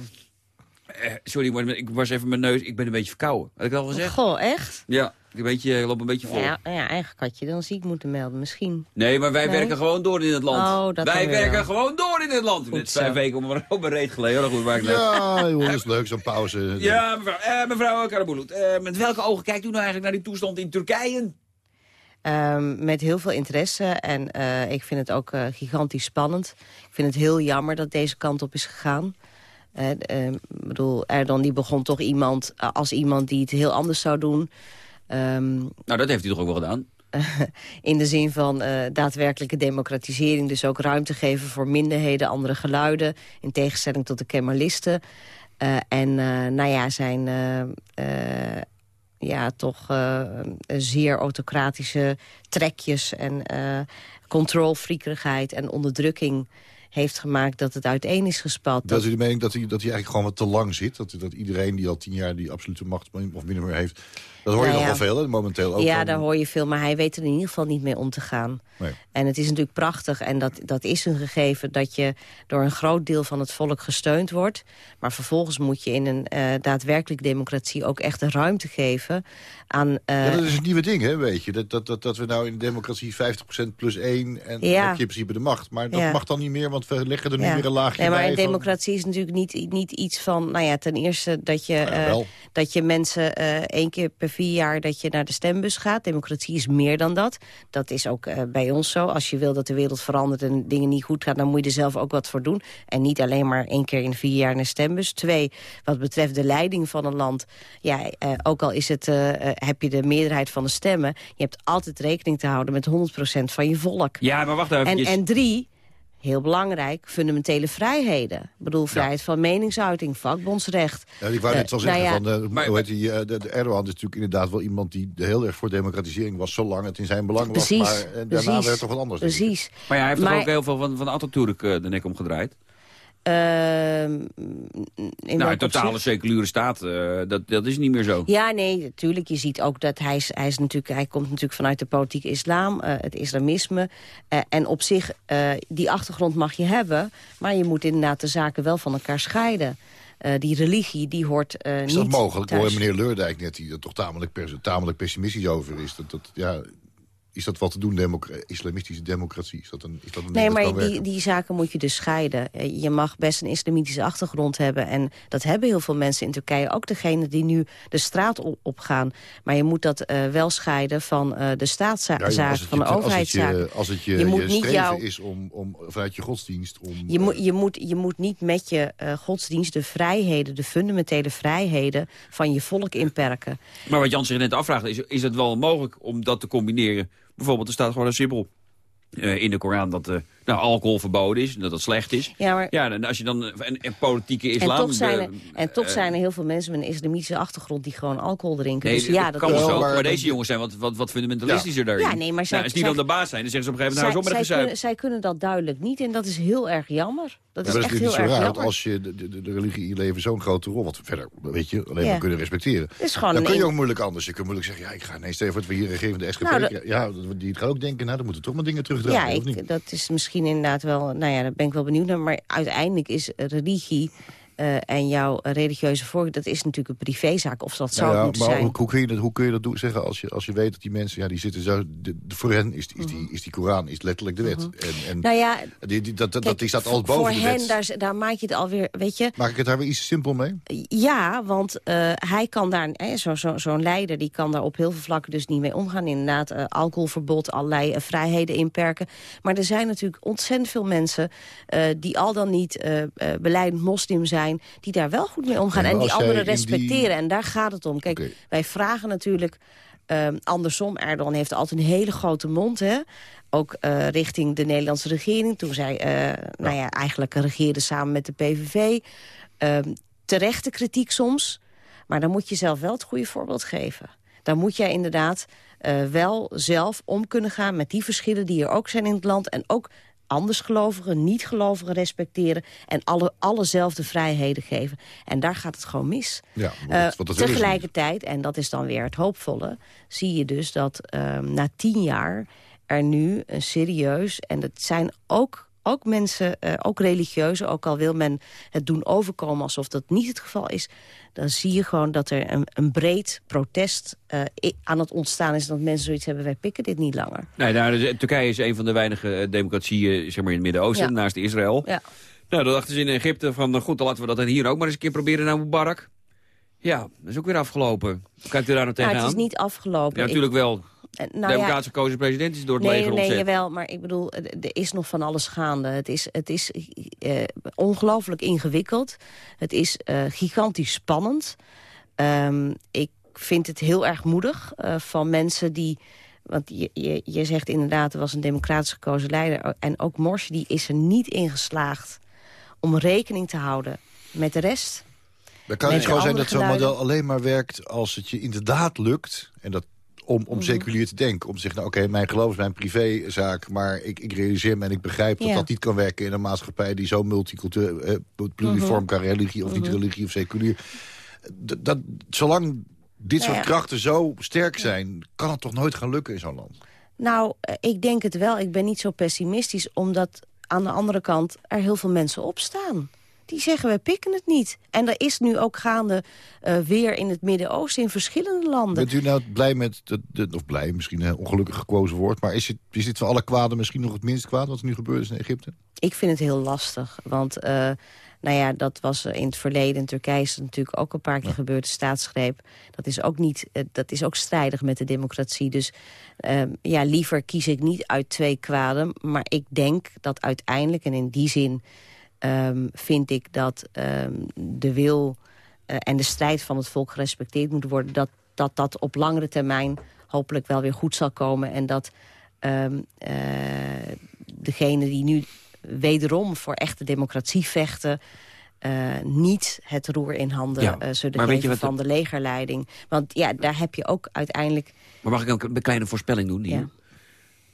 Eh, sorry, maar ik was even mijn neus. Ik ben een beetje verkouden. Had ik dat al gezegd? Goh, echt? Ja, ik, een beetje, ik loop een beetje vol. Ja, ja, eigenlijk had je dan ziek moeten melden, misschien. Nee, maar wij Nee? werken gewoon door in het land. Oh, dat wij werken wel. gewoon door in het land. Goed Net vijf weken om op mijn reet geleden. Heel goed, waar ik net- Ja, dat is leuk, zo'n pauze. Ja, mevrouw, eh, mevrouw Karabulut. eh, met welke ogen kijkt u nou eigenlijk naar die toestand in Turkije? Ehm, met heel veel interesse en eh, ik vind het ook eh, gigantisch spannend. Ik vind het heel jammer dat deze kant op is gegaan. Eh, ik bedoel, Erdogan die begon toch iemand, eh, als iemand die het heel anders zou doen. Ehm, Nou, dat heeft hij toch ook wel gedaan? in de zin van eh, daadwerkelijke democratisering. Dus ook ruimte geven voor minderheden, andere geluiden. In tegenstelling tot de Kemalisten. Eh, en nou ja, zijn ja, toch zeer autocratische trekjes... en controlfriekerigheid en onderdrukking heeft gemaakt dat het uiteen is gespat. Dat is u de mening dat hij, dat hij eigenlijk gewoon wat te lang zit? Dat, dat iedereen die al tien jaar die absolute macht of minder meer heeft... Dat hoor je Nou nog ja. wel veel, hè, momenteel ook. ja, van- daar hoor je veel, maar hij weet er in ieder geval niet mee om te gaan. Nee. En het is natuurlijk prachtig en dat, dat is een gegeven... dat je door een groot deel van het volk gesteund wordt. Maar vervolgens moet je in een eh daadwerkelijke democratie... ook echt de ruimte geven aan... eh, Ja, dat is een nieuwe ding, hè, weet je. Dat, dat, dat, dat we nou in de democratie 50% plus 1 en Ja. heb je in principe de macht. Maar dat Ja. mag dan niet meer, want we leggen er nu Ja. weer een laagje nee, maar bij. een van- democratie is natuurlijk niet, niet iets van... Nou ja, ten eerste dat je, eh, dat je mensen eh, één keer per vier jaar... dat je naar de stembus gaat. Democratie is meer dan dat. Dat is ook eh, bij ons zo. Als je wil dat de wereld verandert en dingen niet goed gaan... dan moet je er zelf ook wat voor doen. En niet alleen maar één keer in vier jaar naar stembus. Twee, wat betreft de leiding van een land... ja, eh, ook al is het, heb je de meerderheid van de stemmen... je hebt altijd rekening te houden met 100% van je volk. Ja, maar wacht even. En, en drie, heel belangrijk, fundamentele vrijheden. Ik bedoel, vrijheid van meningsuiting, vakbondsrecht. Ja, ik wou net wel Eh, zeggen, nou ja, van, eh, hoe heet die, eh, de, de Erdogan is natuurlijk inderdaad wel iemand die heel erg voor democratisering was, zolang het in zijn belang was. Precies, maar eh, daarna precies, werd het toch wat anders. Precies. Maar ja, hij heeft Maar- toch ook heel veel van, van Atatürk eh, de nek omgedraaid? Ehm, in nou, een totale seculiere staat, eh, dat, dat is niet meer zo. Ja, nee, natuurlijk. Je ziet ook dat hij, is, hij, is natuurlijk, hij komt natuurlijk vanuit de politieke islam, eh, het islamisme. Eh, en op zich, eh, die achtergrond mag je hebben, maar je moet inderdaad de zaken wel van elkaar scheiden. Eh, die religie, die hoort eh, Is niet dat mogelijk? Hoor meneer Leurdijk net, die er toch tamelijk, pers- tamelijk pessimistisch over is. Dat, dat, ja, is dat wat te doen, democ- islamistische democratie? Is dat een, is dat een Nee, maar die, die zaken moet je dus scheiden. Eh, Je mag best een islamitische achtergrond hebben. En dat hebben heel veel mensen in Turkije. Ook degene die nu de straat op, opgaan. Maar je moet dat eh, wel scheiden van eh, de staatszaak, Ja, het van de je- als het overheidszaak. je- Als het je, Je je, moet niet streven jou- is om, om vanuit je godsdienst... Om, Je moet, je, moet, je moet niet met je eh, godsdienst de vrijheden, de fundamentele vrijheden van je volk inperken. Maar wat Jan zich net afvraagt, is, is het wel mogelijk om dat te combineren? Bijvoorbeeld, er staat gewoon een simpel eh, in de Koran dat eh, nou, alcohol verboden is, en dat dat slecht is. Ja, maar- ja en als je dan eh, en, en politieke islam... en toch, zijn er, en toch eh, zijn er heel veel mensen met een islamitische achtergrond die gewoon alcohol drinken. Nee, dus ja, dat kan is wel zo. maar- Maar, deze jongens zijn wat, wat, wat fundamentalistischer daarin. Ja, nee, maar zij- nou, als die zij- dan de baas zijn, dan zeggen ze op een gegeven zij, moment... nou, zij, kunnen, zij kunnen dat duidelijk niet en dat is heel erg jammer. Dat Ja, is echt dat is heel niet zo erg raar, want jammer. als je de, de, de religie in je leven zo'n grote rol... wat we verder, weet je, alleen Ja. maar kunnen respecteren... is gewoon dan kun je ook moeilijk anders. Je kunt moeilijk zeggen, ja, ik ga nee, stel je voor dat we hier regeren van de SGP... Nou, ja, dat- die gaan ook denken, nou, dan moeten toch maar dingen terugdraaien, Ja, of niet? ik, dat is misschien inderdaad wel... Nou ja, daar ben ik wel benieuwd naar. Maar uiteindelijk is religie eh, en jouw religieuze voorkeur... dat is natuurlijk een privézaak, of dat zou het ja, moeten maar zijn. hoe, hoe, kun je dat, hoe kun je dat doen, zeggen als je, als je weet dat die mensen, ja, die zitten zo... De, voor hen is, is, die, is die Koran is letterlijk de wet. En, en Mhm. Nou ja, die, die, dat, dat, kijk, die staat voor- altijd boven voor de hen, wet. daar, daar maak je het alweer, weet je... Maak ik het daar weer iets simpel mee? Ja, want eh, hij kan daar, zo'n zo, zo'n leider, die kan daar op heel veel vlakken dus niet mee omgaan. Inderdaad, eh, alcoholverbod, allerlei vrijheden inperken. Maar er zijn natuurlijk ontzettend veel mensen die al dan niet beleidend moslim zijn, die daar wel goed mee omgaan Ja, en die anderen die- respecteren. En daar gaat het om. Kijk, wij vragen natuurlijk ehm, andersom. Erdogan heeft altijd een hele grote mond, hè? Ook eh, richting de Nederlandse regering. Toen zij eh, nou ja, eigenlijk regeerde samen met de PVV. Ehm, terechte kritiek soms. Maar dan moet je zelf wel het goede voorbeeld geven. Dan moet jij inderdaad eh, wel zelf om kunnen gaan met die verschillen die er ook zijn in het land. En ook andersgelovigen, niet-gelovigen respecteren. En alle, allezelfde vrijheden geven. En daar gaat het gewoon mis. Ja, want Eh, want tegelijkertijd, en dat is dan weer het hoopvolle... zie je dus dat ehm, na tien jaar er nu een serieus... en dat zijn ook, ook mensen, eh, ook religieuzen... ook al wil men het doen overkomen alsof dat niet het geval is... dan zie je gewoon dat er een, een breed protest eh, aan het ontstaan is... dat mensen zoiets hebben, wij pikken dit niet langer. Nee, nou, dus, Turkije is een van de weinige eh, democratieën zeg maar, in het Midden-Oosten, Ja. naast Israël. Ja. Nou, dan dachten ze in Egypte van, nou goed, dan laten we dat dan hier ook maar eens een keer proberen naar Mubarak. Ja, dat is ook weer afgelopen. Kijkt u daar nog Nou, tegenaan? het is niet afgelopen. Ja, natuurlijk wel. De nou ja, democratisch gekozen president is door het nee, leger nee, jawel, maar ik bedoel, eh, er is nog van alles gaande. Het is, het is eh, ongelooflijk ingewikkeld. Het is eh, gigantisch spannend. Ehm, ik vind het heel erg moedig eh, van mensen die... Want je, je, je zegt inderdaad, er was een democratisch gekozen leider. En ook Morsi die is er niet in geslaagd om rekening te houden met de rest. Dan kan het gewoon zijn dat zo'n model alleen maar werkt als het je inderdaad lukt. En dat om, om Mhm. seculier te denken. Om te zeggen, nou, oké, mijn geloof is mijn privézaak... maar ik, ik realiseer me en ik begrijp dat Ja. dat niet kan werken... in een maatschappij die zo multicultureel, eh, pluriform Mhm. kan religie of niet Mhm. religie of seculier. Dat, zolang dit Nou soort krachten zo sterk zijn... kan het toch nooit gaan lukken in zo'n land? Nou, eh, ik denk het wel. Ik ben niet zo pessimistisch, omdat aan de andere kant er heel veel mensen opstaan. Die zeggen, we pikken het niet. En er is nu ook gaande eh, weer in het Midden-Oosten in verschillende landen. Bent u nou blij met, de, de, of blij, misschien een ongelukkig gekozen woord... maar is, het, is dit van alle kwaden misschien nog het minst kwaad... wat er nu gebeurd is in Egypte? Ik vind het heel lastig, want eh, nou ja, dat was in het verleden. In Turkije is het natuurlijk ook een paar keer gebeurd, de staatsgreep. Dat is ook, niet, eh, dat is ook strijdig met de democratie. Dus eh, ja, liever kies ik niet uit twee kwaden. Maar ik denk dat uiteindelijk, en in die zin ehm, vind ik dat ehm, de wil eh, en de strijd van het volk gerespecteerd moet worden. Dat, dat dat op langere termijn hopelijk wel weer goed zal komen. En dat ehm eh, degene die nu wederom voor echte democratie vechten... eh, niet het roer in handen Ja, zullen geven van de legerleiding. Want ja, daar heb je ook uiteindelijk... Maar mag ik ook een kleine voorspelling doen hier? Ja.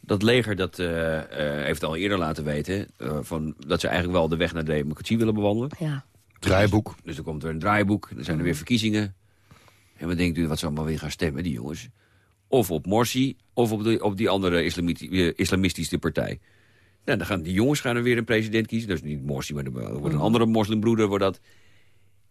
Dat leger dat, eh, eh, heeft al eerder laten weten... eh, van, dat ze eigenlijk wel de weg naar de democratie willen bewandelen. Ja. Draaiboek. Dus er komt er een draaiboek, er zijn er weer verkiezingen. En wat denkt u wat ze allemaal weer gaan stemmen, die jongens? Of op Morsi, of op, de, op die andere islamiti- islamistische partij. Nou, dan gaan die jongens gaan er weer een president kiezen. Dus niet Morsi, maar er wordt een andere moslimbroeder. Wordt dat.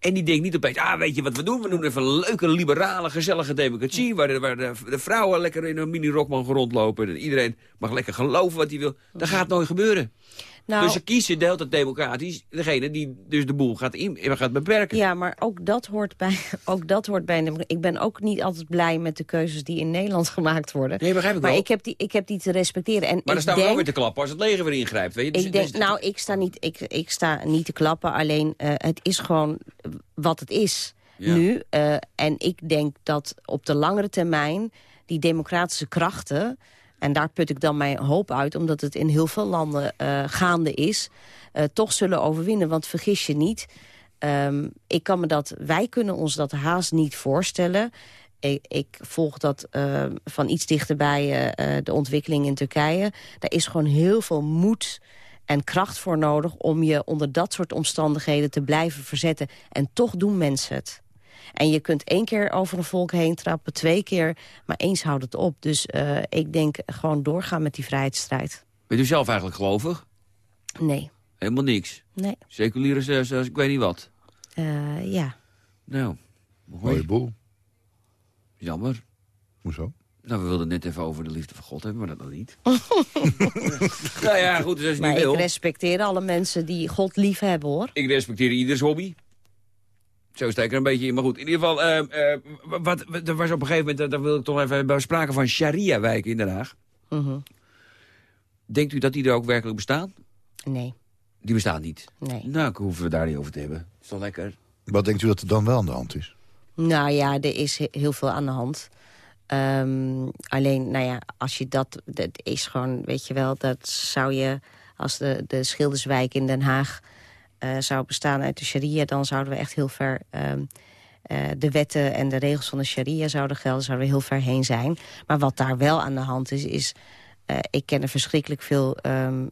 En die denkt niet opeens, ah, weet je wat we doen? We doen even een leuke, liberale, gezellige democratie... waar de, waar de, de vrouwen lekker in een mini-rok mogen rondlopen... en iedereen mag lekker geloven wat hij wil. Dat gaat nooit gebeuren. Nou, dus ze kiezen deelt het democratisch. Degene die dus de boel gaat, in, gaat beperken. Ja, maar ook dat hoort bij, ook dat hoort bij een democratie. Ik ben ook niet altijd blij met de keuzes die in Nederland gemaakt worden. Nee, begrijp ik maar wel. ik heb, die, ik heb die te respecteren. En Maar dan staan we ook weer te klappen als het leger weer ingrijpt. Weet je? Dus- ik denk, dus- nou, ik sta, niet, ik, ik sta niet te klappen. Alleen, eh, het is gewoon wat het is Ja. nu. Eh, en ik denk dat op de langere termijn die democratische krachten... en daar put ik dan mijn hoop uit, omdat het in heel veel landen eh, gaande is... eh, toch zullen overwinnen. Want vergis je niet, ehm, ik kan me dat, wij kunnen ons dat haast niet voorstellen... Ik, ik volg dat eh, van iets dichterbij eh, de ontwikkeling in Turkije. Daar is gewoon heel veel moed en kracht voor nodig... om je onder dat soort omstandigheden te blijven verzetten. En toch doen mensen het. En je kunt één keer over een volk heen trappen, twee keer... maar eens houdt het op. Dus eh, ik denk gewoon doorgaan met die vrijheidsstrijd. Bent u zelf eigenlijk gelovig? Nee, Helemaal niks. nee. Seculiere zoals ik weet niet wat. Eh, ja. Nou, Mooie boel. Jammer. Hoezo? Nou, we wilden net even over de liefde van God hebben, maar dat dan niet. nou ja, goed, dus als je Maar niet ik wil. respecteer alle mensen die God lief hebben, hoor. Ik respecteer ieders hobby. Zo sta ik er een beetje in. Maar goed, in ieder geval, eh, eh, wat, wat- er was op een gegeven moment, daar wil ik toch even bij sprake van Sharia-wijk in Den Haag. Mhm. Denkt u dat die er ook werkelijk bestaan? Nee. Die bestaan niet. Nee. Nou, ik hoeven we daar niet over te hebben. Is toch lekker? Wat denkt u dat er dan wel aan de hand is? Nou ja, er is he- heel veel aan de hand. Ehm, alleen, nou ja, als je dat... Dat is gewoon, weet je wel, dat zou je... Als de, de Schilderswijk in Den Haag eh, zou bestaan uit de sharia... dan zouden we echt heel ver... ehm, eh, de wetten en de regels van de sharia zouden gelden... zouden we heel ver heen zijn. Maar wat daar wel aan de hand is, is... eh, ik ken er verschrikkelijk veel ehm,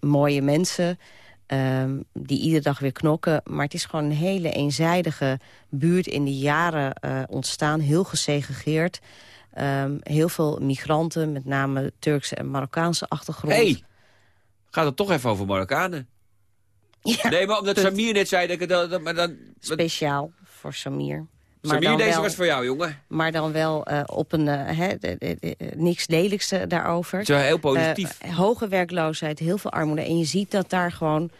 mooie mensen... ehm, die iedere dag weer knokken. Maar het is gewoon een hele eenzijdige buurt in de jaren ontstaan. Heel gesegregeerd. Heel veel migranten, met name Turkse en Marokkaanse achtergrond. hey, gaat het toch even over Marokkanen? Nee, maar omdat Samir net zei dat het... dat- dat- Maar dan, Speciaal voor Samir. Maar Samir, deze wel- was voor jou, jongen. Maar dan wel eh, op een eh, hè, de- de- de- niks lelijks eh, daarover. Zo heel positief. Eh, hoge werkloosheid, heel veel armoede. En je ziet dat daar gewoon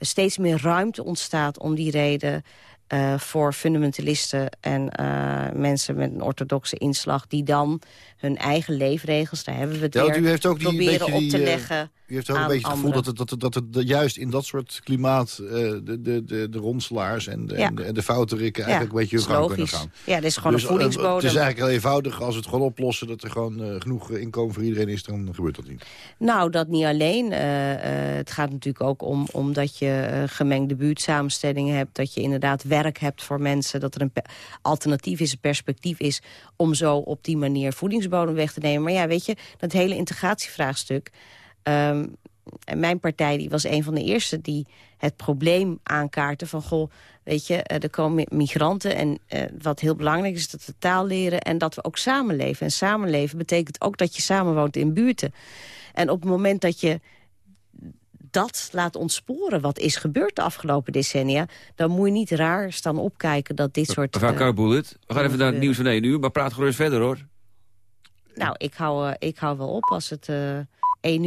steeds meer ruimte ontstaat om die reden... eh, voor fundamentalisten en eh, mensen met een orthodoxe inslag... die dan hun eigen leefregels, daar hebben we het Ja, weer, u heeft ook die- proberen beetje op die, te eh, leggen. U heeft ook een beetje het gevoel dat het, dat, het, dat het juist in dat soort klimaat... de, de, de, de ronselaars en de, Ja. en de, en de fouterikken Ja, eigenlijk een beetje hun dat gang kunnen gaan. Ja, dit is gewoon Dus, een voedingsbodem. Het is eigenlijk heel eenvoudig. Als we het gewoon oplossen dat er gewoon genoeg inkomen voor iedereen is... dan gebeurt dat niet. Nou, dat niet alleen. Het gaat natuurlijk ook om omdat je eh, gemengde buurtsamenstellingen hebt. Dat je inderdaad hebt voor mensen. Dat er een alternatief is, een perspectief is... om zo op die manier voedingsbodem weg te nemen. Maar ja, weet je, dat hele integratievraagstuk... ehm, en mijn partij die was een van de eerste die het probleem aankaarten van... goh, weet je, eh, er komen migranten en eh, wat heel belangrijk is... dat we taal leren en dat we ook samenleven. En samenleven betekent ook dat je samenwoont in buurten. En op het moment dat je dat laat ontsporen wat is gebeurd de afgelopen decennia... dan moet je niet raar staan opkijken dat dit soort... Mevrouw eh, Koudbullet, we gaan even naar het nieuws van 1 uur, maar praat gerust verder hoor. nou, ik hou, eh, ik hou wel op als het eh één uur